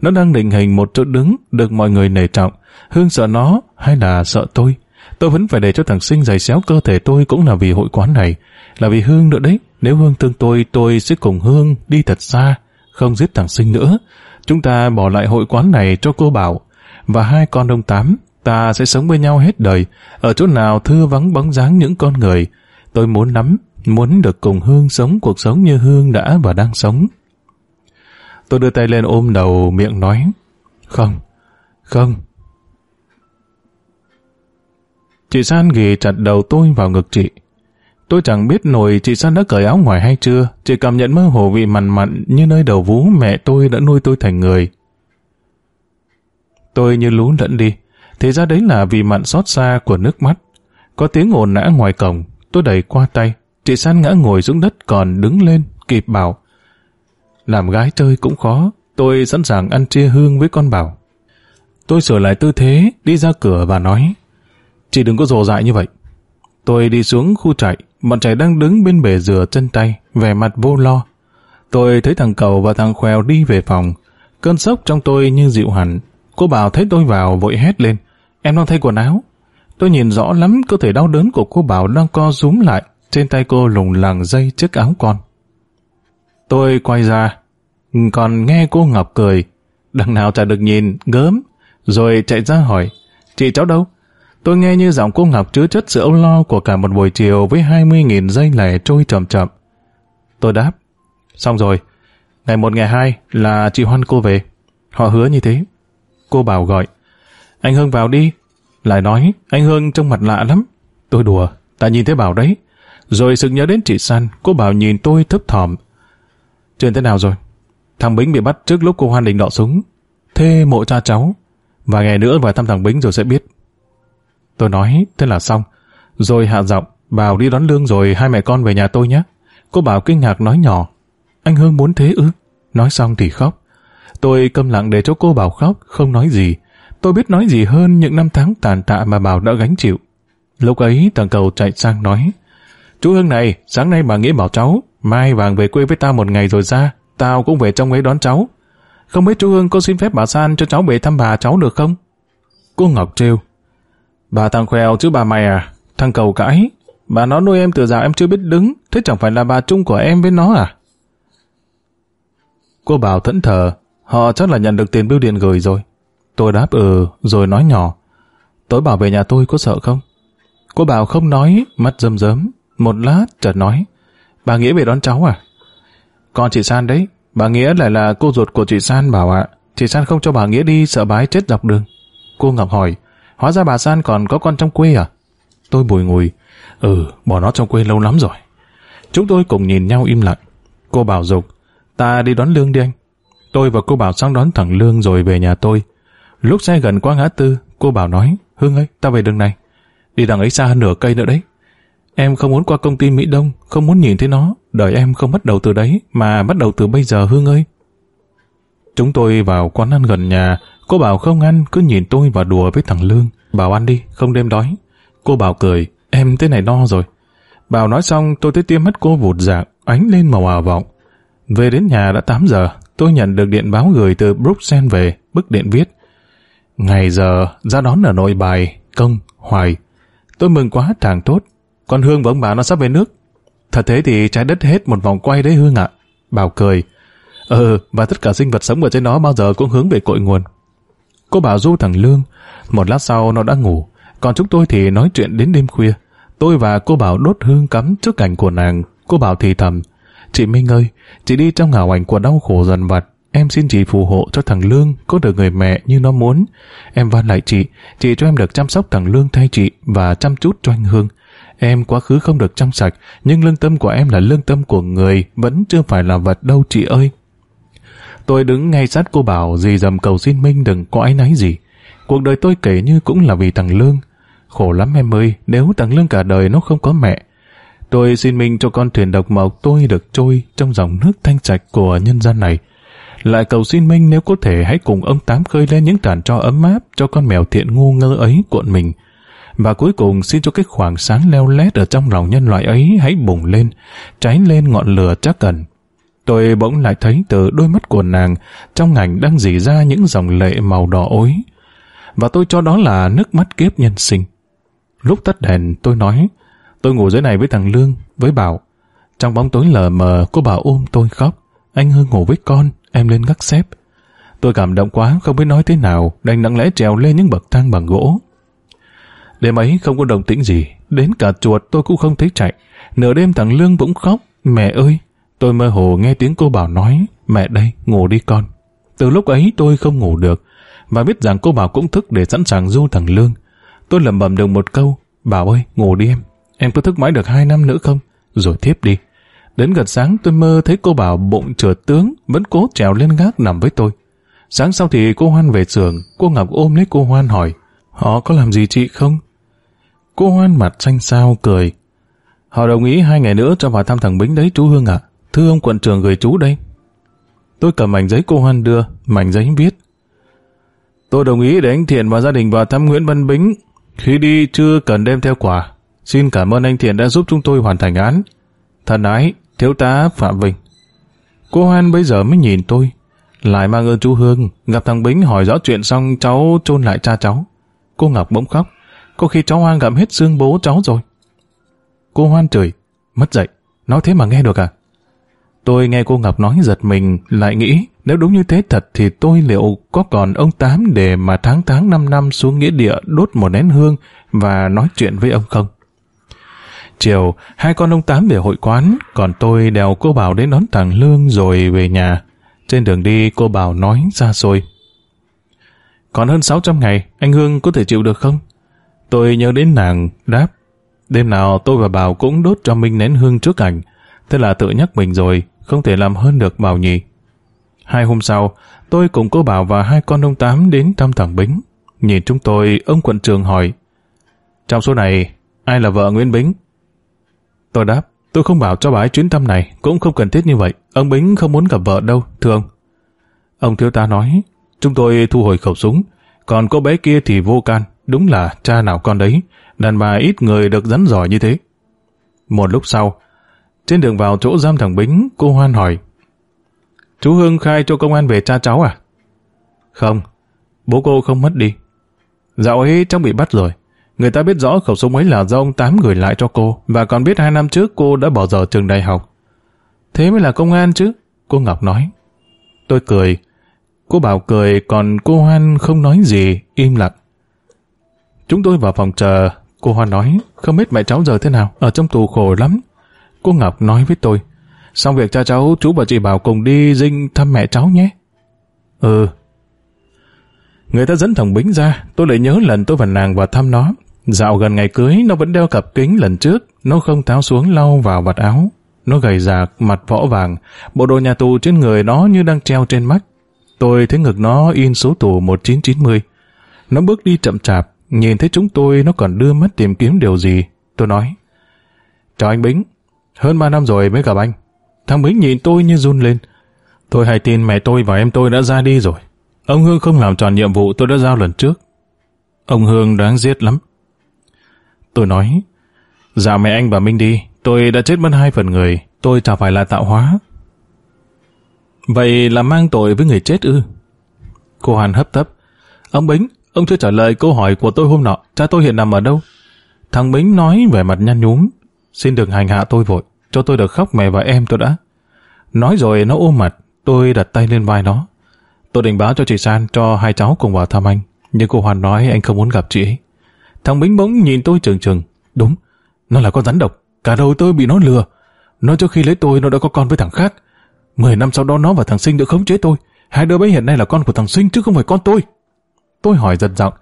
Nó đang định hình một chỗ đứng, được mọi người nể trọng. Hương sợ nó hay là sợ tôi? Tôi vẫn phải để cho thằng sinh giày xéo cơ thể tôi cũng là vì hội quán này. Là vì Hương nữa đấy. Nếu Hương thương tôi, tôi sẽ cùng Hương đi thật xa, không giết thằng sinh nữa. Chúng ta bỏ lại hội quán này cho cô Bảo. Và hai con đông tám, ta sẽ sống với nhau hết đời. Ở chỗ nào thưa vắng bóng dáng những con người. Tôi muốn lắm, muốn được cùng Hương sống cuộc sống như Hương đã và đang sống. Tôi đưa tay lên ôm đầu miệng nói, không, không. Chị San ghì chặt đầu tôi vào ngực chị. Tôi chẳng biết nổi chị San đã cởi áo ngoài hay chưa, chỉ cảm nhận mơ hồ vị mặn mặn như nơi đầu vú mẹ tôi đã nuôi tôi thành người. Tôi như lún lẫn đi, thì ra đấy là vì mặn xót xa của nước mắt. Có tiếng ồn nã ngoài cổng, tôi đẩy qua tay, chị San ngã ngồi xuống đất còn đứng lên, kịp bảo. Làm gái chơi cũng khó, tôi sẵn sàng ăn chia hương với con bảo. Tôi sửa lại tư thế, đi ra cửa và nói, chị đừng có rồ dại như vậy. Tôi đi xuống khu trại, bọn trẻ đang đứng bên bể rửa chân tay, vẻ mặt vô lo. Tôi thấy thằng cầu và thằng khoèo đi về phòng. Cơn sốc trong tôi như dịu hẳn. Cô bảo thấy tôi vào vội hét lên. Em đang thay quần áo. Tôi nhìn rõ lắm cơ thể đau đớn của cô Bảo đang co rúm lại. Trên tay cô lùng lẳng dây chiếc áo con. Tôi quay ra, còn nghe cô Ngọc cười. Đằng nào chả được nhìn, gớm. Rồi chạy ra hỏi, chị cháu đâu? Tôi nghe như giọng cô Ngọc chứa chất sự âu lo của cả một buổi chiều với 20.000 giây lẻ trôi chậm chậm. Tôi đáp, xong rồi, ngày một ngày hai là chị Hoan cô về. Họ hứa như thế. Cô bảo gọi, anh Hương vào đi. Lại nói, anh Hương trông mặt lạ lắm. Tôi đùa, ta nhìn thấy bảo đấy. Rồi sực nhớ đến chị San, cô bảo nhìn tôi thấp thỏm. Chuyện thế nào rồi? Thằng Bính bị bắt trước lúc cô Hoan định đọ súng. Thê mộ cha cháu. Vài ngày nữa vào thăm thằng Bính rồi sẽ biết. Tôi nói, thế là xong. Rồi hạ giọng, bảo đi đón lương rồi hai mẹ con về nhà tôi nhé. Cô bảo kinh ngạc nói nhỏ. Anh Hương muốn thế ư? Nói xong thì khóc. Tôi câm lặng để cho cô bảo khóc, không nói gì. Tôi biết nói gì hơn những năm tháng tàn tạ mà Bảo đã gánh chịu. Lúc ấy thằng cầu chạy sang nói Chú Hương này, sáng nay bà nghĩ bảo cháu mai vàng về quê với tao một ngày rồi ra tao cũng về trong ấy đón cháu. Không biết chú Hương có xin phép bà San cho cháu về thăm bà cháu được không? Cô Ngọc trêu Bà thằng khèo chứ bà mày à? Thằng cầu cãi. Bà nó nuôi em từ già em chưa biết đứng, thế chẳng phải là bà chung của em với nó à? Cô bảo thẫn thờ, họ chắc là nhận được tiền bưu điện gửi rồi. Tôi đáp ừ, rồi nói nhỏ. Tối bảo về nhà tôi có sợ không? Cô bảo không nói, mắt rơm rớm. Một lát chợt nói. Bà Nghĩa về đón cháu à? Con chị San đấy. Bà Nghĩa lại là cô ruột của chị San bảo ạ. Chị San không cho bà Nghĩa đi sợ bái chết dọc đường. Cô Ngọc hỏi. Hóa ra bà San còn có con trong quê à? Tôi bùi ngùi. Ừ, bỏ nó trong quê lâu lắm rồi. Chúng tôi cùng nhìn nhau im lặng. Cô bảo dục. Ta đi đón Lương đi anh. Tôi và cô bảo sang đón thẳng Lương rồi về nhà tôi. Lúc xe gần qua ngã tư, cô bảo nói, Hương ơi, ta về đường này. Đi đằng ấy xa hơn nửa cây nữa đấy. Em không muốn qua công ty Mỹ Đông, không muốn nhìn thấy nó. Đời em không bắt đầu từ đấy, mà bắt đầu từ bây giờ Hương ơi. Chúng tôi vào quán ăn gần nhà, cô bảo không ăn, cứ nhìn tôi và đùa với thằng Lương. Bảo ăn đi, không đêm đói. Cô bảo cười, em thế này no rồi. Bảo nói xong, tôi thấy tiêm mắt cô vụt dạng, ánh lên màu ảo vọng. Về đến nhà đã 8 giờ, tôi nhận được điện báo gửi từ Bruxelles về, bức điện viết. Ngày giờ, ra đón ở nội bài, công, hoài. Tôi mừng quá thằng tốt. Con Hương và ông bà nó sắp về nước. Thật thế thì trái đất hết một vòng quay đấy Hương ạ. Bảo cười. Ừ, và tất cả sinh vật sống ở trên đó bao giờ cũng hướng về cội nguồn. Cô bảo du thằng Lương. Một lát sau nó đã ngủ. Còn chúng tôi thì nói chuyện đến đêm khuya. Tôi và cô bảo đốt hương cắm trước cảnh của nàng. Cô bảo thì thầm. Chị Minh ơi, chị đi trong ngảo ảnh của đau khổ dần vặt. Em xin chị phù hộ cho thằng Lương có được người mẹ như nó muốn. Em van lại chị, chị cho em được chăm sóc thằng Lương thay chị và chăm chút cho anh Hương. Em quá khứ không được trong sạch, nhưng lương tâm của em là lương tâm của người, vẫn chưa phải là vật đâu chị ơi. Tôi đứng ngay sát cô bảo dì dầm cầu xin Minh đừng có ái náy gì. Cuộc đời tôi kể như cũng là vì thằng Lương. Khổ lắm em ơi, nếu thằng Lương cả đời nó không có mẹ. Tôi xin Minh cho con thuyền độc mộc tôi được trôi trong dòng nước thanh sạch của nhân gian này. Lại cầu xin Minh nếu có thể hãy cùng ông Tám khơi lên những tàn cho ấm áp cho con mèo thiện ngu ngơ ấy cuộn mình. Và cuối cùng xin cho cái khoảng sáng leo lét ở trong lòng nhân loại ấy hãy bùng lên, cháy lên ngọn lửa chắc cần. Tôi bỗng lại thấy từ đôi mắt của nàng trong ngành đang dỉ ra những dòng lệ màu đỏ ối. Và tôi cho đó là nước mắt kiếp nhân sinh. Lúc tắt đèn tôi nói, tôi ngủ dưới này với thằng Lương, với Bảo. Trong bóng tối lờ mờ, cô Bảo ôm tôi khóc. Anh Hương ngủ với con, em lên gác xếp. Tôi cảm động quá, không biết nói thế nào, đành nặng lẽ trèo lên những bậc thang bằng gỗ. Đêm ấy không có đồng tĩnh gì, đến cả chuột tôi cũng không thấy chạy. Nửa đêm thằng Lương bỗng khóc, mẹ ơi! Tôi mơ hồ nghe tiếng cô bảo nói, mẹ đây, ngủ đi con. Từ lúc ấy tôi không ngủ được, và biết rằng cô bảo cũng thức để sẵn sàng du thằng Lương. Tôi lẩm bẩm được một câu, bảo ơi, ngủ đi em, em cứ thức mãi được hai năm nữa không? Rồi tiếp đi. Đến gần sáng tôi mơ thấy cô bảo bụng trượt tướng, vẫn cố trèo lên gác nằm với tôi. Sáng sau thì cô Hoan về giường, cô Ngọc ôm lấy cô Hoan hỏi, họ có làm gì chị không? Cô Hoan mặt xanh xao cười. Họ đồng ý hai ngày nữa cho vào thăm thằng Bính đấy chú Hương ạ thư ông quận trưởng gửi chú đây. Tôi cầm mảnh giấy cô Hoan đưa, mảnh giấy viết. Tôi đồng ý để anh Thiện và gia đình vào thăm Nguyễn Văn Bính. Khi đi chưa cần đem theo quà. Xin cảm ơn anh Thiện đã giúp chúng tôi hoàn thành án. Thân ái, thiếu tá Phạm Vinh. Cô Hoan bây giờ mới nhìn tôi. Lại mang ơn chú Hương, gặp thằng Bính hỏi rõ chuyện xong cháu chôn lại cha cháu. Cô Ngọc bỗng khóc. Có khi cháu Hoan gặm hết xương bố cháu rồi. Cô Hoan chửi, mất dậy, nói thế mà nghe được à? Tôi nghe cô Ngọc nói giật mình, lại nghĩ nếu đúng như thế thật thì tôi liệu có còn ông Tám để mà tháng tháng năm năm xuống nghĩa địa đốt một nén hương và nói chuyện với ông không? Chiều, hai con ông Tám về hội quán, còn tôi đèo cô Bảo đến đón thằng Lương rồi về nhà. Trên đường đi cô Bảo nói ra rồi. Còn hơn 600 ngày, anh Hương có thể chịu được không? Tôi nhớ đến nàng, đáp. Đêm nào tôi và Bảo cũng đốt cho Minh nén hương trước ảnh. Thế là tự nhắc mình rồi, không thể làm hơn được Bảo nhì. Hai hôm sau, tôi cùng cô Bảo và hai con ông Tám đến thăm thằng Bính. Nhìn chúng tôi, ông quận trường hỏi. Trong số này, ai là vợ Nguyễn Bính? Tôi đáp, tôi không bảo cho bà ấy chuyến thăm này, cũng không cần thiết như vậy. Ông Bính không muốn gặp vợ đâu, thưa ông. Ông thiếu tá nói, chúng tôi thu hồi khẩu súng, còn cô bé kia thì vô can, đúng là cha nào con đấy, đàn bà ít người được rắn giỏi như thế. Một lúc sau, trên đường vào chỗ giam thằng Bính, cô Hoan hỏi, Chú Hương khai cho công an về cha cháu à? Không, bố cô không mất đi. Dạo ấy cháu bị bắt rồi. Người ta biết rõ khẩu súng ấy là do ông Tám gửi lại cho cô, và còn biết hai năm trước cô đã bỏ giờ trường đại học. Thế mới là công an chứ, cô Ngọc nói. Tôi cười. Cô Bảo cười, còn cô Hoan không nói gì, im lặng. Chúng tôi vào phòng chờ, cô Hoan nói, không biết mẹ cháu giờ thế nào, ở trong tù khổ lắm. Cô Ngọc nói với tôi, xong việc cha cháu, chú và chị Bảo cùng đi dinh thăm mẹ cháu nhé. Ừ. Người ta dẫn thằng Bính ra, tôi lại nhớ lần tôi và nàng vào thăm nó. Dạo gần ngày cưới, nó vẫn đeo cặp kính lần trước, nó không tháo xuống lau vào vạt áo. Nó gầy rạc, mặt võ vàng, bộ đồ nhà tù trên người nó như đang treo trên mắt. Tôi thấy ngực nó in số tù 1990. Nó bước đi chậm chạp, nhìn thấy chúng tôi nó còn đưa mắt tìm kiếm điều gì. Tôi nói, Chào anh Bính. Hơn 3 năm rồi mới gặp anh. Thằng Bính nhìn tôi như run lên. Tôi hay tin mẹ tôi và em tôi đã ra đi rồi. Ông Hương không làm tròn nhiệm vụ tôi đã giao lần trước. Ông Hương đáng giết lắm. Tôi nói, dạo mẹ anh và Minh đi, tôi đã chết mất hai phần người, tôi chả phải là tạo hóa. Vậy là mang tội với người chết ư? Cô Hàn hấp tấp. Ông Bính, ông chưa trả lời câu hỏi của tôi hôm nọ, cha tôi hiện nằm ở đâu? Thằng Bính nói vẻ mặt nhăn nhúm, xin đừng hành hạ tôi vội, cho tôi được khóc mẹ và em tôi đã. Nói rồi nó ôm mặt, tôi đặt tay lên vai nó. Tôi định báo cho chị San cho hai cháu cùng vào thăm anh, nhưng cô Hoàn nói anh không muốn gặp chị ấy. Thằng Bính bỗng nhìn tôi trừng trừng. Đúng, nó là con rắn độc, cả đầu tôi bị nó lừa. Nó trước khi lấy tôi nó đã có con với thằng khác. Mười năm sau đó nó và thằng Sinh đã khống chế tôi. Hai đứa bé hiện nay là con của thằng Sinh chứ không phải con tôi. Tôi hỏi giật giọng,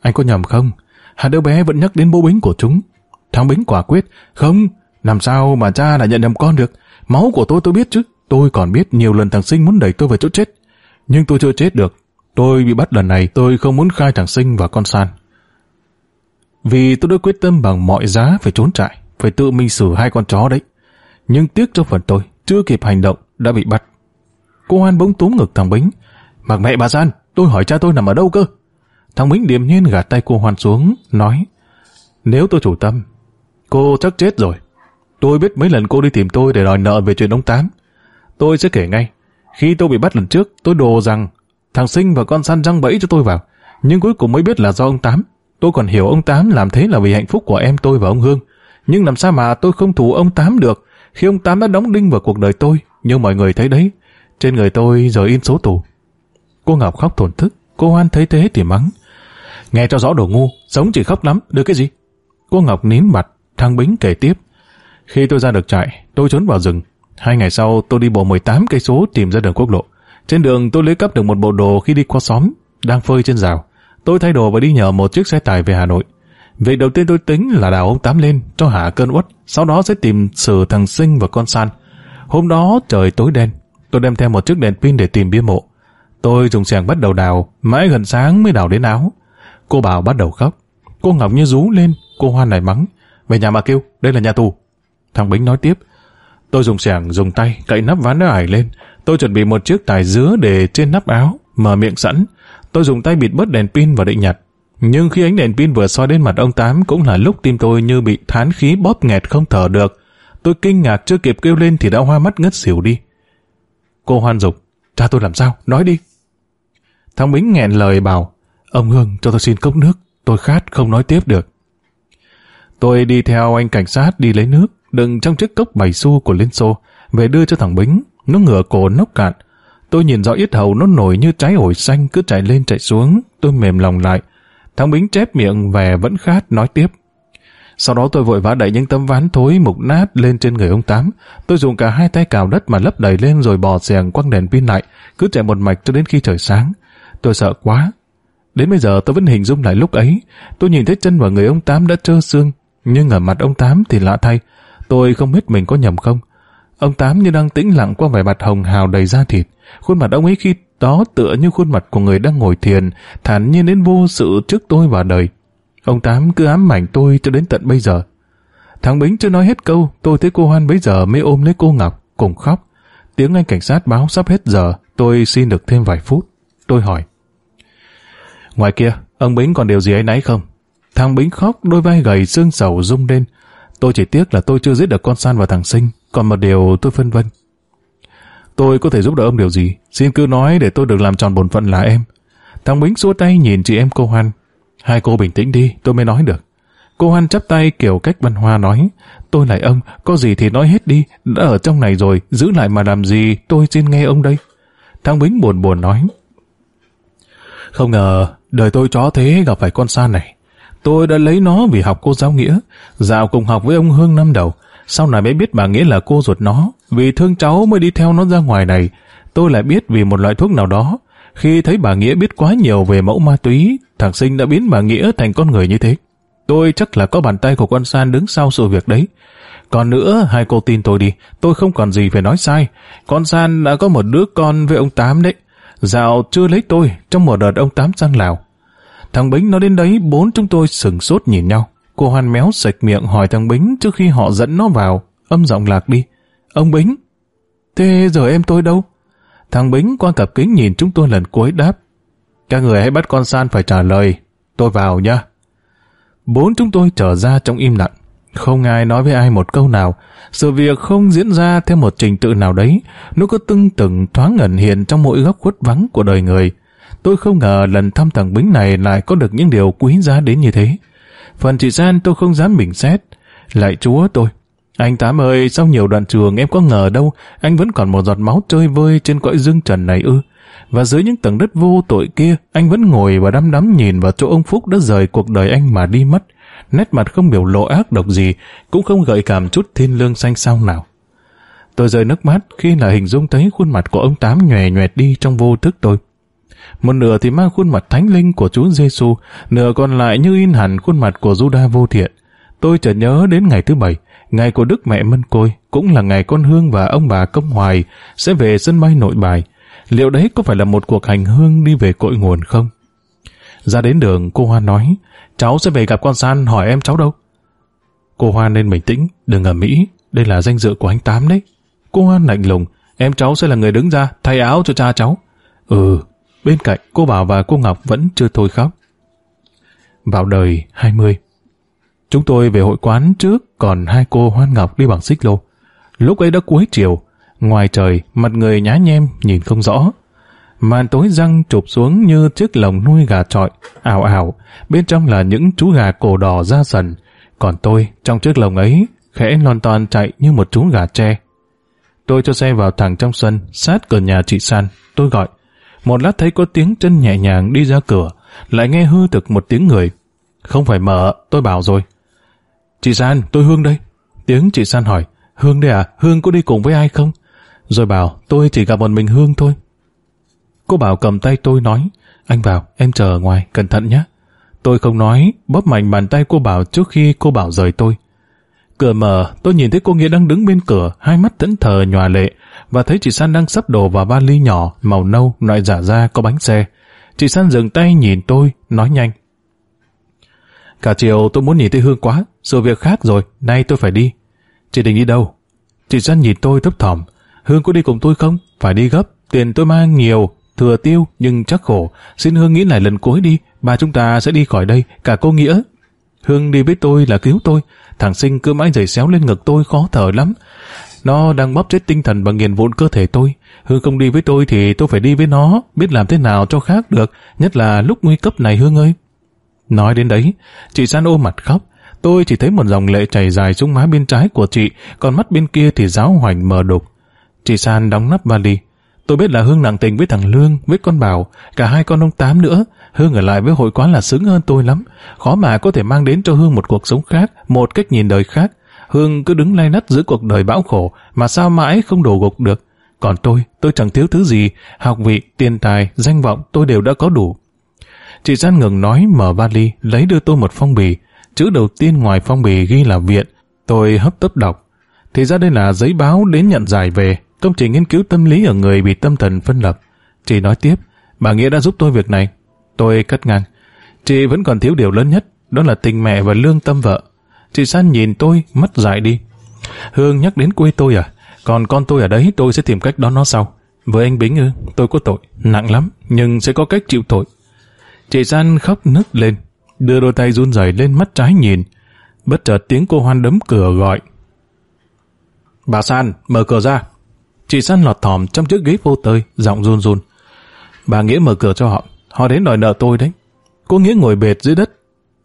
anh có nhầm không? Hai đứa bé vẫn nhắc đến bố Bính của chúng. Thằng Bính quả quyết, không, làm sao mà cha lại nhận nhầm con được. Máu của tôi tôi biết chứ. Tôi còn biết nhiều lần thằng Sinh muốn đẩy tôi về chỗ chết. Nhưng tôi chưa chết được. Tôi bị bắt lần này tôi không muốn khai thằng Sinh và con San. Vì tôi đã quyết tâm bằng mọi giá phải trốn trại, phải tự mình xử hai con chó đấy. Nhưng tiếc cho phần tôi, chưa kịp hành động, đã bị bắt. Cô Hoan bỗng túm ngực thằng Bính. Mặc mẹ bà San, tôi hỏi cha tôi nằm ở đâu cơ? Thằng Bính điềm nhiên gạt tay cô Hoan xuống, nói Nếu tôi chủ tâm, cô chắc chết rồi. Tôi biết mấy lần cô đi tìm tôi để đòi nợ về chuyện ông Tám. Tôi sẽ kể ngay. Khi tôi bị bắt lần trước, tôi đồ rằng thằng Sinh và con San răng bẫy cho tôi vào. Nhưng cuối cùng mới biết là do ông Tám. Tôi còn hiểu ông Tám làm thế là vì hạnh phúc của em tôi và ông Hương. Nhưng làm sao mà tôi không thù ông Tám được khi ông Tám đã đóng đinh vào cuộc đời tôi. Như mọi người thấy đấy, trên người tôi giờ in số tù. Cô Ngọc khóc thổn thức, cô Hoan thấy thế thì mắng. Nghe cho rõ đồ ngu, sống chỉ khóc lắm, được cái gì? Cô Ngọc nín mặt, thằng Bính kể tiếp. Khi tôi ra được trại, tôi trốn vào rừng. Hai ngày sau, tôi đi bộ 18 cây số tìm ra đường quốc lộ. Trên đường tôi lấy cắp được một bộ đồ khi đi qua xóm, đang phơi trên rào. Tôi thay đồ và đi nhờ một chiếc xe tải về Hà Nội. Việc đầu tiên tôi tính là đào ông Tám lên, cho hạ cơn uất, sau đó sẽ tìm xử thằng Sinh và con San. Hôm đó trời tối đen, tôi đem theo một chiếc đèn pin để tìm bia mộ. Tôi dùng xẻng bắt đầu đào, mãi gần sáng mới đào đến áo. Cô Bảo bắt đầu khóc. Cô Ngọc như rú lên, cô Hoan này mắng. Về nhà mà kêu, đây là nhà tù. Thằng Bính nói tiếp. Tôi dùng sẻng dùng tay cậy nắp ván ải lên. Tôi chuẩn bị một chiếc tài dứa để trên nắp áo, mở miệng sẵn. Tôi dùng tay bịt bớt đèn pin và định nhặt. Nhưng khi ánh đèn pin vừa soi đến mặt ông Tám cũng là lúc tim tôi như bị thán khí bóp nghẹt không thở được. Tôi kinh ngạc chưa kịp kêu lên thì đã hoa mắt ngất xỉu đi. Cô hoan dục, cha tôi làm sao? Nói đi. Thằng Bính nghẹn lời bảo, ông Hương cho tôi xin cốc nước, tôi khát không nói tiếp được. Tôi đi theo anh cảnh sát đi lấy nước, đựng trong chiếc cốc bày xu của Liên Xô, về đưa cho thằng Bính. Nó ngửa cổ nốc cạn. Tôi nhìn rõ yết hầu nó nổi như trái ổi xanh cứ chạy lên chạy xuống. Tôi mềm lòng lại. Thằng Bính chép miệng về vẫn khát nói tiếp. Sau đó tôi vội vã đẩy những tấm ván thối mục nát lên trên người ông Tám. Tôi dùng cả hai tay cào đất mà lấp đầy lên rồi bò xèng quăng đèn pin lại, cứ chạy một mạch cho đến khi trời sáng. Tôi sợ quá. Đến bây giờ tôi vẫn hình dung lại lúc ấy. Tôi nhìn thấy chân và người ông Tám đã trơ xương. Nhưng ở mặt ông Tám thì lạ thay. Tôi không biết mình có nhầm không. Ông Tám như đang tĩnh lặng qua vẻ mặt hồng hào đầy da thịt. Khuôn mặt ông ấy khi đó tựa như khuôn mặt của người đang ngồi thiền, thản nhiên đến vô sự trước tôi và đời. Ông Tám cứ ám ảnh tôi cho đến tận bây giờ. Thằng Bính chưa nói hết câu, tôi thấy cô Hoan bấy giờ mới ôm lấy cô Ngọc, cùng khóc. Tiếng anh cảnh sát báo sắp hết giờ, tôi xin được thêm vài phút. Tôi hỏi. Ngoài kia, ông Bính còn điều gì ấy nấy không? Thằng Bính khóc, đôi vai gầy xương sầu rung lên. Tôi chỉ tiếc là tôi chưa giết được con San và thằng Sinh, còn một điều tôi phân vân. Tôi có thể giúp đỡ ông điều gì? Xin cứ nói để tôi được làm tròn bổn phận là em. Thằng Bính xua tay nhìn chị em cô Hoan. Hai cô bình tĩnh đi, tôi mới nói được. Cô Hoan chắp tay kiểu cách văn hoa nói. Tôi lại ông, có gì thì nói hết đi, đã ở trong này rồi, giữ lại mà làm gì, tôi xin nghe ông đây. Thằng Bính buồn buồn nói. Không ngờ, đời tôi chó thế gặp phải con San này. Tôi đã lấy nó vì học cô giáo Nghĩa, giao cùng học với ông Hương năm đầu. Sau này mới biết bà Nghĩa là cô ruột nó, vì thương cháu mới đi theo nó ra ngoài này. Tôi lại biết vì một loại thuốc nào đó. Khi thấy bà Nghĩa biết quá nhiều về mẫu ma túy, thằng Sinh đã biến bà Nghĩa thành con người như thế. Tôi chắc là có bàn tay của con San đứng sau sự việc đấy. Còn nữa, hai cô tin tôi đi, tôi không còn gì phải nói sai. Con San đã có một đứa con với ông Tám đấy. Dạo chưa lấy tôi trong một đợt ông Tám sang Lào. Thằng Bính nó đến đấy, bốn chúng tôi sừng sốt nhìn nhau. cô Hoan méo sạch miệng hỏi thằng Bính trước khi họ dẫn nó vào, âm giọng lạc đi. Ông Bính, thế giờ em tôi đâu? Thằng Bính qua cặp kính nhìn chúng tôi lần cuối đáp. Các người hãy bắt con San phải trả lời. Tôi vào nha. Bốn chúng tôi trở ra trong im lặng. Không ai nói với ai một câu nào. Sự việc không diễn ra theo một trình tự nào đấy. Nó cứ tưng từng thoáng ngẩn hiện trong mỗi góc khuất vắng của đời người. Tôi không ngờ lần thăm thằng Bính này lại có được những điều quý giá đến như thế. Phần chị San tôi không dám bình xét. Lại chúa tôi. Anh Tám ơi, sau nhiều đoạn trường em có ngờ đâu anh vẫn còn một giọt máu trôi vơi trên cõi dương trần này ư. Và dưới những tầng đất vô tội kia, anh vẫn ngồi và đăm đắm nhìn vào chỗ ông Phúc đã rời cuộc đời anh mà đi mất. Nét mặt không biểu lộ ác độc gì, cũng không gợi cảm chút thiên lương xanh sao nào. Tôi rơi nước mắt khi là hình dung thấy khuôn mặt của ông Tám nhòe nhòe đi trong vô thức tôi. Một nửa thì mang khuôn mặt thánh linh của Chúa Giêsu, nửa còn lại như in hẳn khuôn mặt của Juda vô thiện. Tôi chợt nhớ đến ngày thứ bảy, ngày của Đức Mẹ Mân Côi, cũng là ngày con Hương và ông bà Công Hoài sẽ về sân bay nội bài. Liệu đấy có phải là một cuộc hành hương đi về cội nguồn không? Ra đến đường, cô Hoa nói, cháu sẽ về gặp con San hỏi em cháu đâu. Cô Hoa nên bình tĩnh, đừng ở Mỹ, đây là danh dự của anh Tám đấy. Cô Hoa lạnh lùng, em cháu sẽ là người đứng ra, thay áo cho cha cháu. Ừ, bên cạnh cô Bảo và cô Ngọc vẫn chưa thôi khóc. Vào đời 20 Chúng tôi về hội quán trước, còn hai cô Hoan Ngọc đi bằng xích lô. Lúc ấy đã cuối chiều, ngoài trời, mặt người nhá nhem, nhìn không rõ. Màn tối răng chụp xuống như chiếc lồng nuôi gà trọi, ảo ảo, bên trong là những chú gà cổ đỏ da sần. Còn tôi, trong chiếc lồng ấy, khẽ lon toàn chạy như một chú gà tre. Tôi cho xe vào thẳng trong sân, sát cửa nhà chị San. Tôi gọi. Một lát thấy có tiếng chân nhẹ nhàng đi ra cửa, lại nghe hư thực một tiếng người. Không phải mở, tôi bảo rồi. Chị San, tôi Hương đây. Tiếng chị San hỏi, Hương đây à, Hương có đi cùng với ai không? Rồi bảo, tôi chỉ gặp một mình Hương thôi. Cô bảo cầm tay tôi nói, anh vào, em chờ ở ngoài, cẩn thận nhé. Tôi không nói, bóp mạnh bàn tay cô Bảo trước khi cô Bảo rời tôi. Cửa mở, tôi nhìn thấy cô Nghĩa đang đứng bên cửa, hai mắt thẫn thờ nhòa lệ, và thấy chị San đang sắp đồ vào ba nhỏ, màu nâu, loại giả da có bánh xe. Chị San dừng tay nhìn tôi, nói nhanh. Cả chiều tôi muốn nhìn thấy Hương quá, sự việc khác rồi, nay tôi phải đi. Chị định đi đâu? Chị San nhìn tôi thấp thỏm. Hương có đi cùng tôi không? Phải đi gấp, tiền tôi mang nhiều, thừa tiêu nhưng chắc khổ. Xin Hương nghĩ lại lần cuối đi, bà chúng ta sẽ đi khỏi đây, cả cô Nghĩa. Hương đi với tôi là cứu tôi, thằng sinh cứ mãi giày xéo lên ngực tôi khó thở lắm. Nó đang bóp chết tinh thần và nghiền vụn cơ thể tôi. Hương không đi với tôi thì tôi phải đi với nó, biết làm thế nào cho khác được, nhất là lúc nguy cấp này Hương ơi. Nói đến đấy, chị San ôm mặt khóc. Tôi chỉ thấy một dòng lệ chảy dài xuống má bên trái của chị, còn mắt bên kia thì giáo hoành mờ đục. Chị San đóng nắp vali. Tôi biết là Hương nặng tình với thằng Lương, với con Bảo, cả hai con ông Tám nữa. Hương ở lại với hội quán là xứng hơn tôi lắm. Khó mà có thể mang đến cho Hương một cuộc sống khác, một cách nhìn đời khác. Hương cứ đứng lay nắt giữa cuộc đời bão khổ, mà sao mãi không đổ gục được. Còn tôi, tôi chẳng thiếu thứ gì, học vị, tiền tài, danh vọng tôi đều đã có đủ. Chị Giang ngừng nói mở vali, lấy đưa tôi một phong bì. Chữ đầu tiên ngoài phong bì ghi là viện. Tôi hấp tấp đọc. Thì ra đây là giấy báo đến nhận giải về, công trình nghiên cứu tâm lý ở người bị tâm thần phân lập. Chị nói tiếp, bà Nghĩa đã giúp tôi việc này. Tôi cắt ngang. Chị vẫn còn thiếu điều lớn nhất, đó là tình mẹ và lương tâm vợ. Chị San nhìn tôi, mất dại đi. Hương nhắc đến quê tôi à? Còn con tôi ở đấy tôi sẽ tìm cách đón nó sau. Với anh Bính ư, tôi có tội, nặng lắm, nhưng sẽ có cách chịu tội. Chị San khóc nức lên, đưa đôi tay run rẩy lên mắt trái nhìn. Bất chợt tiếng cô Hoan đấm cửa gọi. Bà San, mở cửa ra. Chị San lọt thỏm trong chiếc ghế vô tơi, giọng run run. Bà Nghĩa mở cửa cho họ, họ đến đòi nợ tôi đấy. Cô Nghĩa ngồi bệt dưới đất,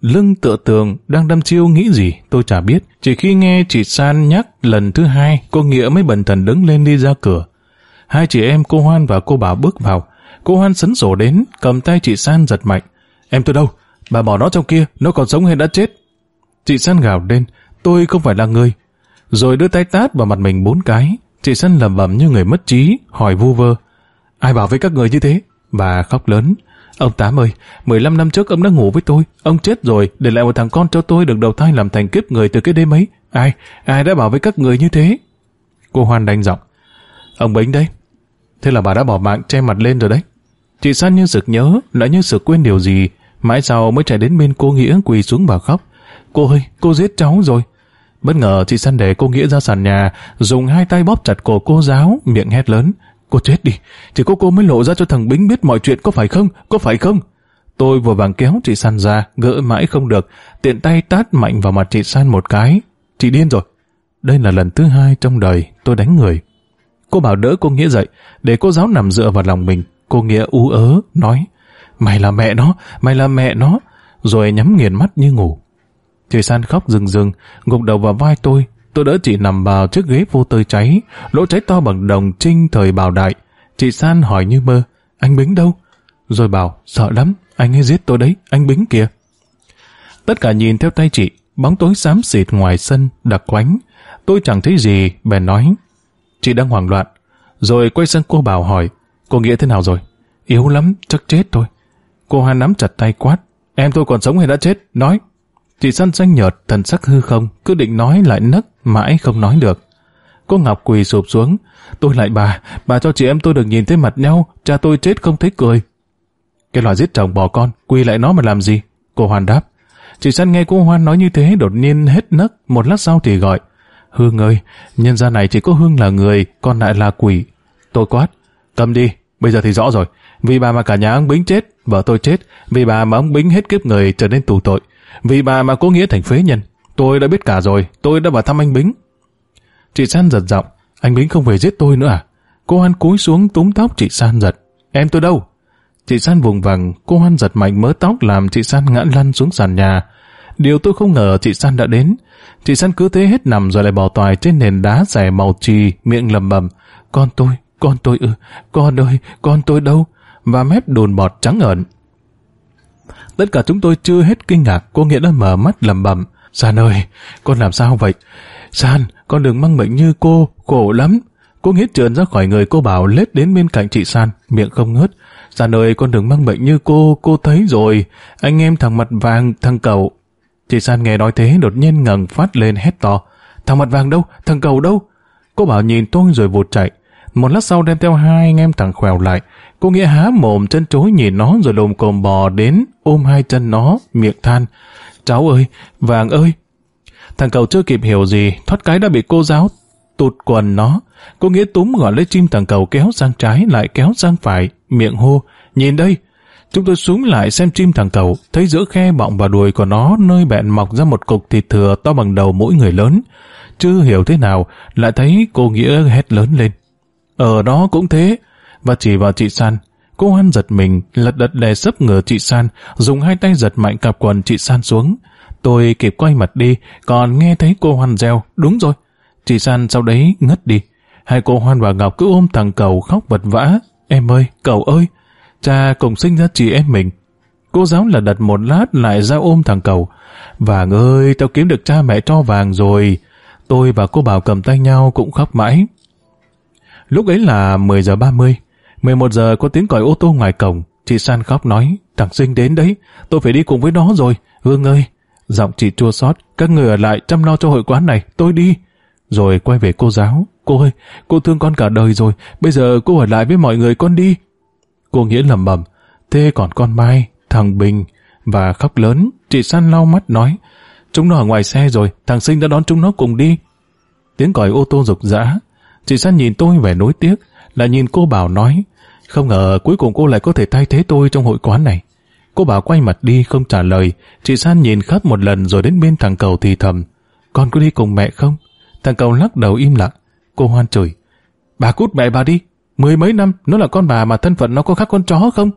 lưng tựa tường, đang đâm chiêu nghĩ gì, tôi chả biết. Chỉ khi nghe chị San nhắc lần thứ hai, cô Nghĩa mới bần thần đứng lên đi ra cửa. Hai chị em cô Hoan và cô Bảo bước vào, Cô Hoan sấn sổ đến, cầm tay chị San giật mạnh. Em tôi đâu? Bà bỏ nó trong kia, nó còn sống hay đã chết? Chị San gào lên, tôi không phải là người. Rồi đưa tay tát vào mặt mình bốn cái. Chị San lầm bầm như người mất trí, hỏi vu vơ. Ai bảo với các người như thế? Bà khóc lớn. Ông Tám ơi, 15 năm trước ông đã ngủ với tôi. Ông chết rồi, để lại một thằng con cho tôi được đầu thai làm thành kiếp người từ cái đêm ấy. Ai? Ai đã bảo với các người như thế? Cô Hoan đanh giọng. Ông Bính đấy. Thế là bà đã bỏ mạng che mặt lên rồi đấy. Chị San như sực nhớ, lại như sực quên điều gì, mãi sau mới chạy đến bên cô Nghĩa quỳ xuống và khóc. cô ơi, cô giết cháu rồi. Bất ngờ chị San để cô Nghĩa ra sàn nhà, dùng hai tay bóp chặt cổ cô giáo, miệng hét lớn. Cô chết đi, chỉ có cô mới lộ ra cho thằng Bính biết mọi chuyện có phải không, có phải không? Tôi vừa vàng kéo chị San ra, gỡ mãi không được, tiện tay tát mạnh vào mặt chị San một cái. Chị điên rồi. Đây là lần thứ hai trong đời tôi đánh người. Cô bảo đỡ cô Nghĩa dậy, để cô giáo nằm dựa vào lòng mình. Cô Nghĩa ú ớ, nói, mày là mẹ nó, mày là mẹ nó, rồi nhắm nghiền mắt như ngủ. Chị San khóc rừng rừng, gục đầu vào vai tôi. Tôi đỡ chị nằm vào chiếc ghế vô tơi cháy, lỗ cháy to bằng đồng trinh thời bào đại. Chị San hỏi như mơ, anh Bính đâu? Rồi bảo, sợ lắm, anh ấy giết tôi đấy, anh Bính kìa. Tất cả nhìn theo tay chị, bóng tối xám xịt ngoài sân, đặc quánh. Tôi chẳng thấy gì, bèn nói. Chị đang hoảng loạn. Rồi quay sang cô bảo hỏi, cô Nghĩa thế nào rồi? Yếu lắm, chắc chết thôi. Cô Hoa nắm chặt tay quát, em tôi còn sống hay đã chết? Nói. Chị săn xanh nhợt, thần sắc hư không, cứ định nói lại nấc, mãi không nói được. Cô Ngọc quỳ sụp xuống. Tôi lại bà, bà cho chị em tôi được nhìn thấy mặt nhau, cha tôi chết không thấy cười. Cái loại giết chồng bỏ con, quỳ lại nó mà làm gì? Cô Hoan đáp. Chị săn nghe cô Hoan nói như thế đột nhiên hết nấc, một lát sau thì gọi. Hương ơi, nhân gia này chỉ có Hương là người, còn lại là quỷ. Tôi quát. Cầm đi, bây giờ thì rõ rồi. Vì bà mà cả nhà ông Bính chết, vợ tôi chết, vì bà mà ông Bính hết kiếp người trở nên tù tội. Vì bà mà cố nghĩa thành phế nhân. Tôi đã biết cả rồi, tôi đã vào thăm anh Bính. Chị San giật giọng, anh Bính không về giết tôi nữa à? Cô Hoan cúi xuống túm tóc chị San giật. Em tôi đâu? Chị San vùng vằng, cô Hoan giật mạnh mớ tóc làm chị San ngã lăn xuống sàn nhà. Điều tôi không ngờ chị San đã đến. Chị San cứ thế hết nằm rồi lại bỏ toài trên nền đá rẻ màu trì, miệng lầm bầm. Con tôi, con tôi ư, con ơi, con tôi đâu? Và mép đùn bọt trắng ẩn. Tất cả chúng tôi chưa hết kinh ngạc, cô Nghĩa đã mở mắt lầm bầm. San ơi, con làm sao vậy? San, con đừng mang bệnh như cô, khổ lắm. Cô Nghĩa trườn ra khỏi người cô bảo lết đến bên cạnh chị San, miệng không ngớt. San ơi, con đừng mang bệnh như cô, cô thấy rồi. Anh em thằng mặt vàng, thằng cầu. Chị San nghe nói thế đột nhiên ngẩng phát lên hét to. Thằng mặt vàng đâu? Thằng cầu đâu? Cô bảo nhìn tôi rồi vụt chạy. Một lát sau đem theo hai anh em thằng khèo lại. Cô Nghĩa há mồm chân chối nhìn nó rồi lồm cồm bò đến, ôm hai chân nó, miệng than. Cháu ơi, vàng ơi. Thằng cầu chưa kịp hiểu gì, thoát cái đã bị cô giáo tụt quần nó. Cô Nghĩa túm gọi lấy chim thằng cầu kéo sang trái lại kéo sang phải, miệng hô. Nhìn đây, Chúng tôi xuống lại xem chim thằng cầu, thấy giữa khe bọng và đuôi của nó nơi bẹn mọc ra một cục thịt thừa to bằng đầu mỗi người lớn. Chưa hiểu thế nào, lại thấy cô Nghĩa hét lớn lên. Ở đó cũng thế, và chỉ vào chị San. Cô Hoan giật mình, lật đật đè sấp ngửa chị San, dùng hai tay giật mạnh cặp quần chị San xuống. Tôi kịp quay mặt đi, còn nghe thấy cô Hoan reo, đúng rồi. Chị San sau đấy ngất đi. Hai cô Hoan và Ngọc cứ ôm thằng cầu khóc vật vã. Em ơi, cầu ơi, cha cùng sinh ra chị em mình. Cô giáo là đặt một lát lại ra ôm thằng cầu. Vàng ơi, tao kiếm được cha mẹ cho vàng rồi. Tôi và cô Bảo cầm tay nhau cũng khóc mãi. Lúc ấy là 10 giờ 30. 11 giờ có tiếng còi ô tô ngoài cổng. Chị San khóc nói, thằng sinh đến đấy, tôi phải đi cùng với nó rồi. Hương ơi, giọng chị chua xót các người ở lại chăm lo cho hội quán này, tôi đi. Rồi quay về cô giáo. Cô ơi, cô thương con cả đời rồi, bây giờ cô ở lại với mọi người con đi. Cô Nghĩa lầm bầm, thế còn con Mai, thằng Bình, và khóc lớn, chị San lau mắt nói, chúng nó ở ngoài xe rồi, thằng Sinh đã đón chúng nó cùng đi. Tiếng còi ô tô rục rã, chị San nhìn tôi vẻ nối tiếc, lại nhìn cô Bảo nói, không ngờ cuối cùng cô lại có thể thay thế tôi trong hội quán này. Cô Bảo quay mặt đi không trả lời, chị San nhìn khắp một lần rồi đến bên thằng cầu thì thầm, con có đi cùng mẹ không? Thằng cầu lắc đầu im lặng, cô hoan chửi, bà cút mẹ bà đi, Mười mấy năm, nó là con bà mà thân phận nó có khác con chó không?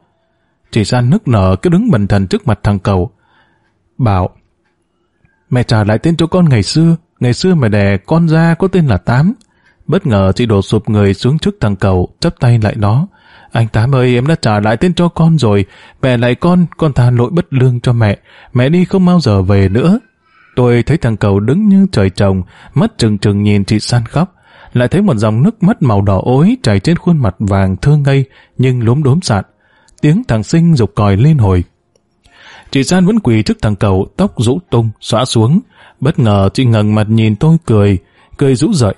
Chị San nức nở cứ đứng bần thần trước mặt thằng cầu. Bảo, mẹ trả lại tên cho con ngày xưa, ngày xưa mẹ đẻ con ra có tên là Tám. Bất ngờ chị đổ sụp người xuống trước thằng cầu, chấp tay lại nó. Anh Tám ơi, em đã trả lại tên cho con rồi. Mẹ lại con, con tha lỗi bất lương cho mẹ. Mẹ đi không bao giờ về nữa. Tôi thấy thằng cầu đứng như trời trồng, mắt trừng trừng nhìn chị San khóc lại thấy một dòng nước mắt màu đỏ ối chảy trên khuôn mặt vàng thương ngây nhưng lốm đốm sạn. Tiếng thằng sinh rục còi lên hồi. Chị San vẫn quỳ trước thằng cầu, tóc rũ tung, xõa xuống. Bất ngờ chị ngẩng mặt nhìn tôi cười, cười rũ rợi.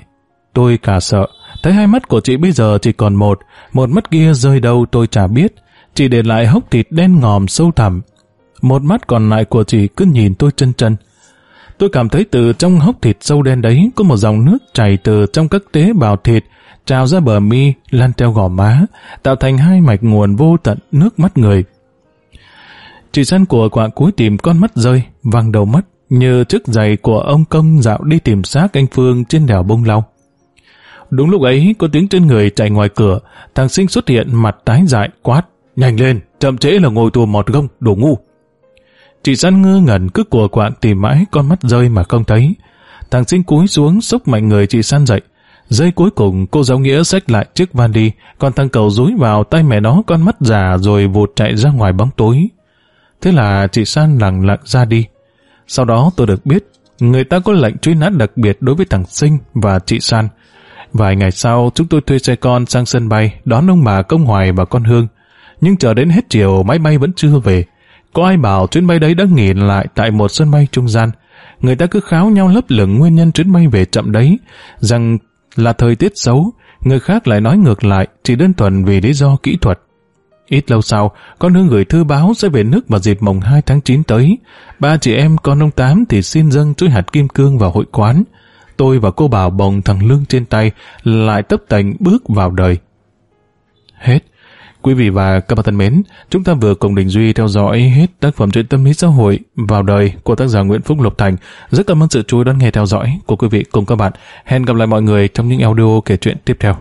Tôi cả sợ, thấy hai mắt của chị bây giờ chỉ còn một, một mắt kia rơi đâu tôi chả biết. chỉ để lại hốc thịt đen ngòm sâu thẳm. Một mắt còn lại của chị cứ nhìn tôi chân chân. Tôi cảm thấy từ trong hốc thịt sâu đen đấy có một dòng nước chảy từ trong các tế bào thịt, trào ra bờ mi, lan theo gò má, tạo thành hai mạch nguồn vô tận nước mắt người. Chị săn của quả cuối tìm con mắt rơi, văng đầu mất, như chiếc giày của ông công dạo đi tìm xác anh Phương trên đèo bông lau. Đúng lúc ấy, có tiếng trên người chạy ngoài cửa, thằng sinh xuất hiện mặt tái dại quát. Nhanh lên, chậm trễ là ngồi tù mọt gông, đồ ngu. Chị săn ngơ ngẩn cứ của quạng tìm mãi con mắt rơi mà không thấy. Thằng sinh cúi xuống xúc mạnh người chị săn dậy. Giây cuối cùng cô giáo nghĩa xách lại chiếc van đi, còn thằng cầu rúi vào tay mẹ nó con mắt già rồi vụt chạy ra ngoài bóng tối. Thế là chị San lặng lặng ra đi. Sau đó tôi được biết, người ta có lệnh truy nã đặc biệt đối với thằng Sinh và chị San. Vài ngày sau, chúng tôi thuê xe con sang sân bay đón ông bà Công Hoài và con Hương. Nhưng chờ đến hết chiều máy bay vẫn chưa về. Có ai bảo chuyến bay đấy đã nghỉ lại tại một sân bay trung gian. Người ta cứ kháo nhau lấp lửng nguyên nhân chuyến bay về chậm đấy, rằng là thời tiết xấu, người khác lại nói ngược lại chỉ đơn thuần vì lý do kỹ thuật. Ít lâu sau, con Hương gửi thư báo sẽ về nước vào dịp mồng 2 tháng 9 tới. Ba chị em con ông Tám thì xin dâng chuỗi hạt kim cương vào hội quán. Tôi và cô bảo bồng thằng Lương trên tay lại tấp tành bước vào đời. Hết. Quý vị và các bạn thân mến, chúng ta vừa cùng Đình Duy theo dõi hết tác phẩm truyện tâm lý xã hội vào đời của tác giả Nguyễn Phúc Lộc Thành. Rất cảm ơn sự chú ý đón nghe theo dõi của quý vị cùng các bạn. Hẹn gặp lại mọi người trong những audio kể chuyện tiếp theo.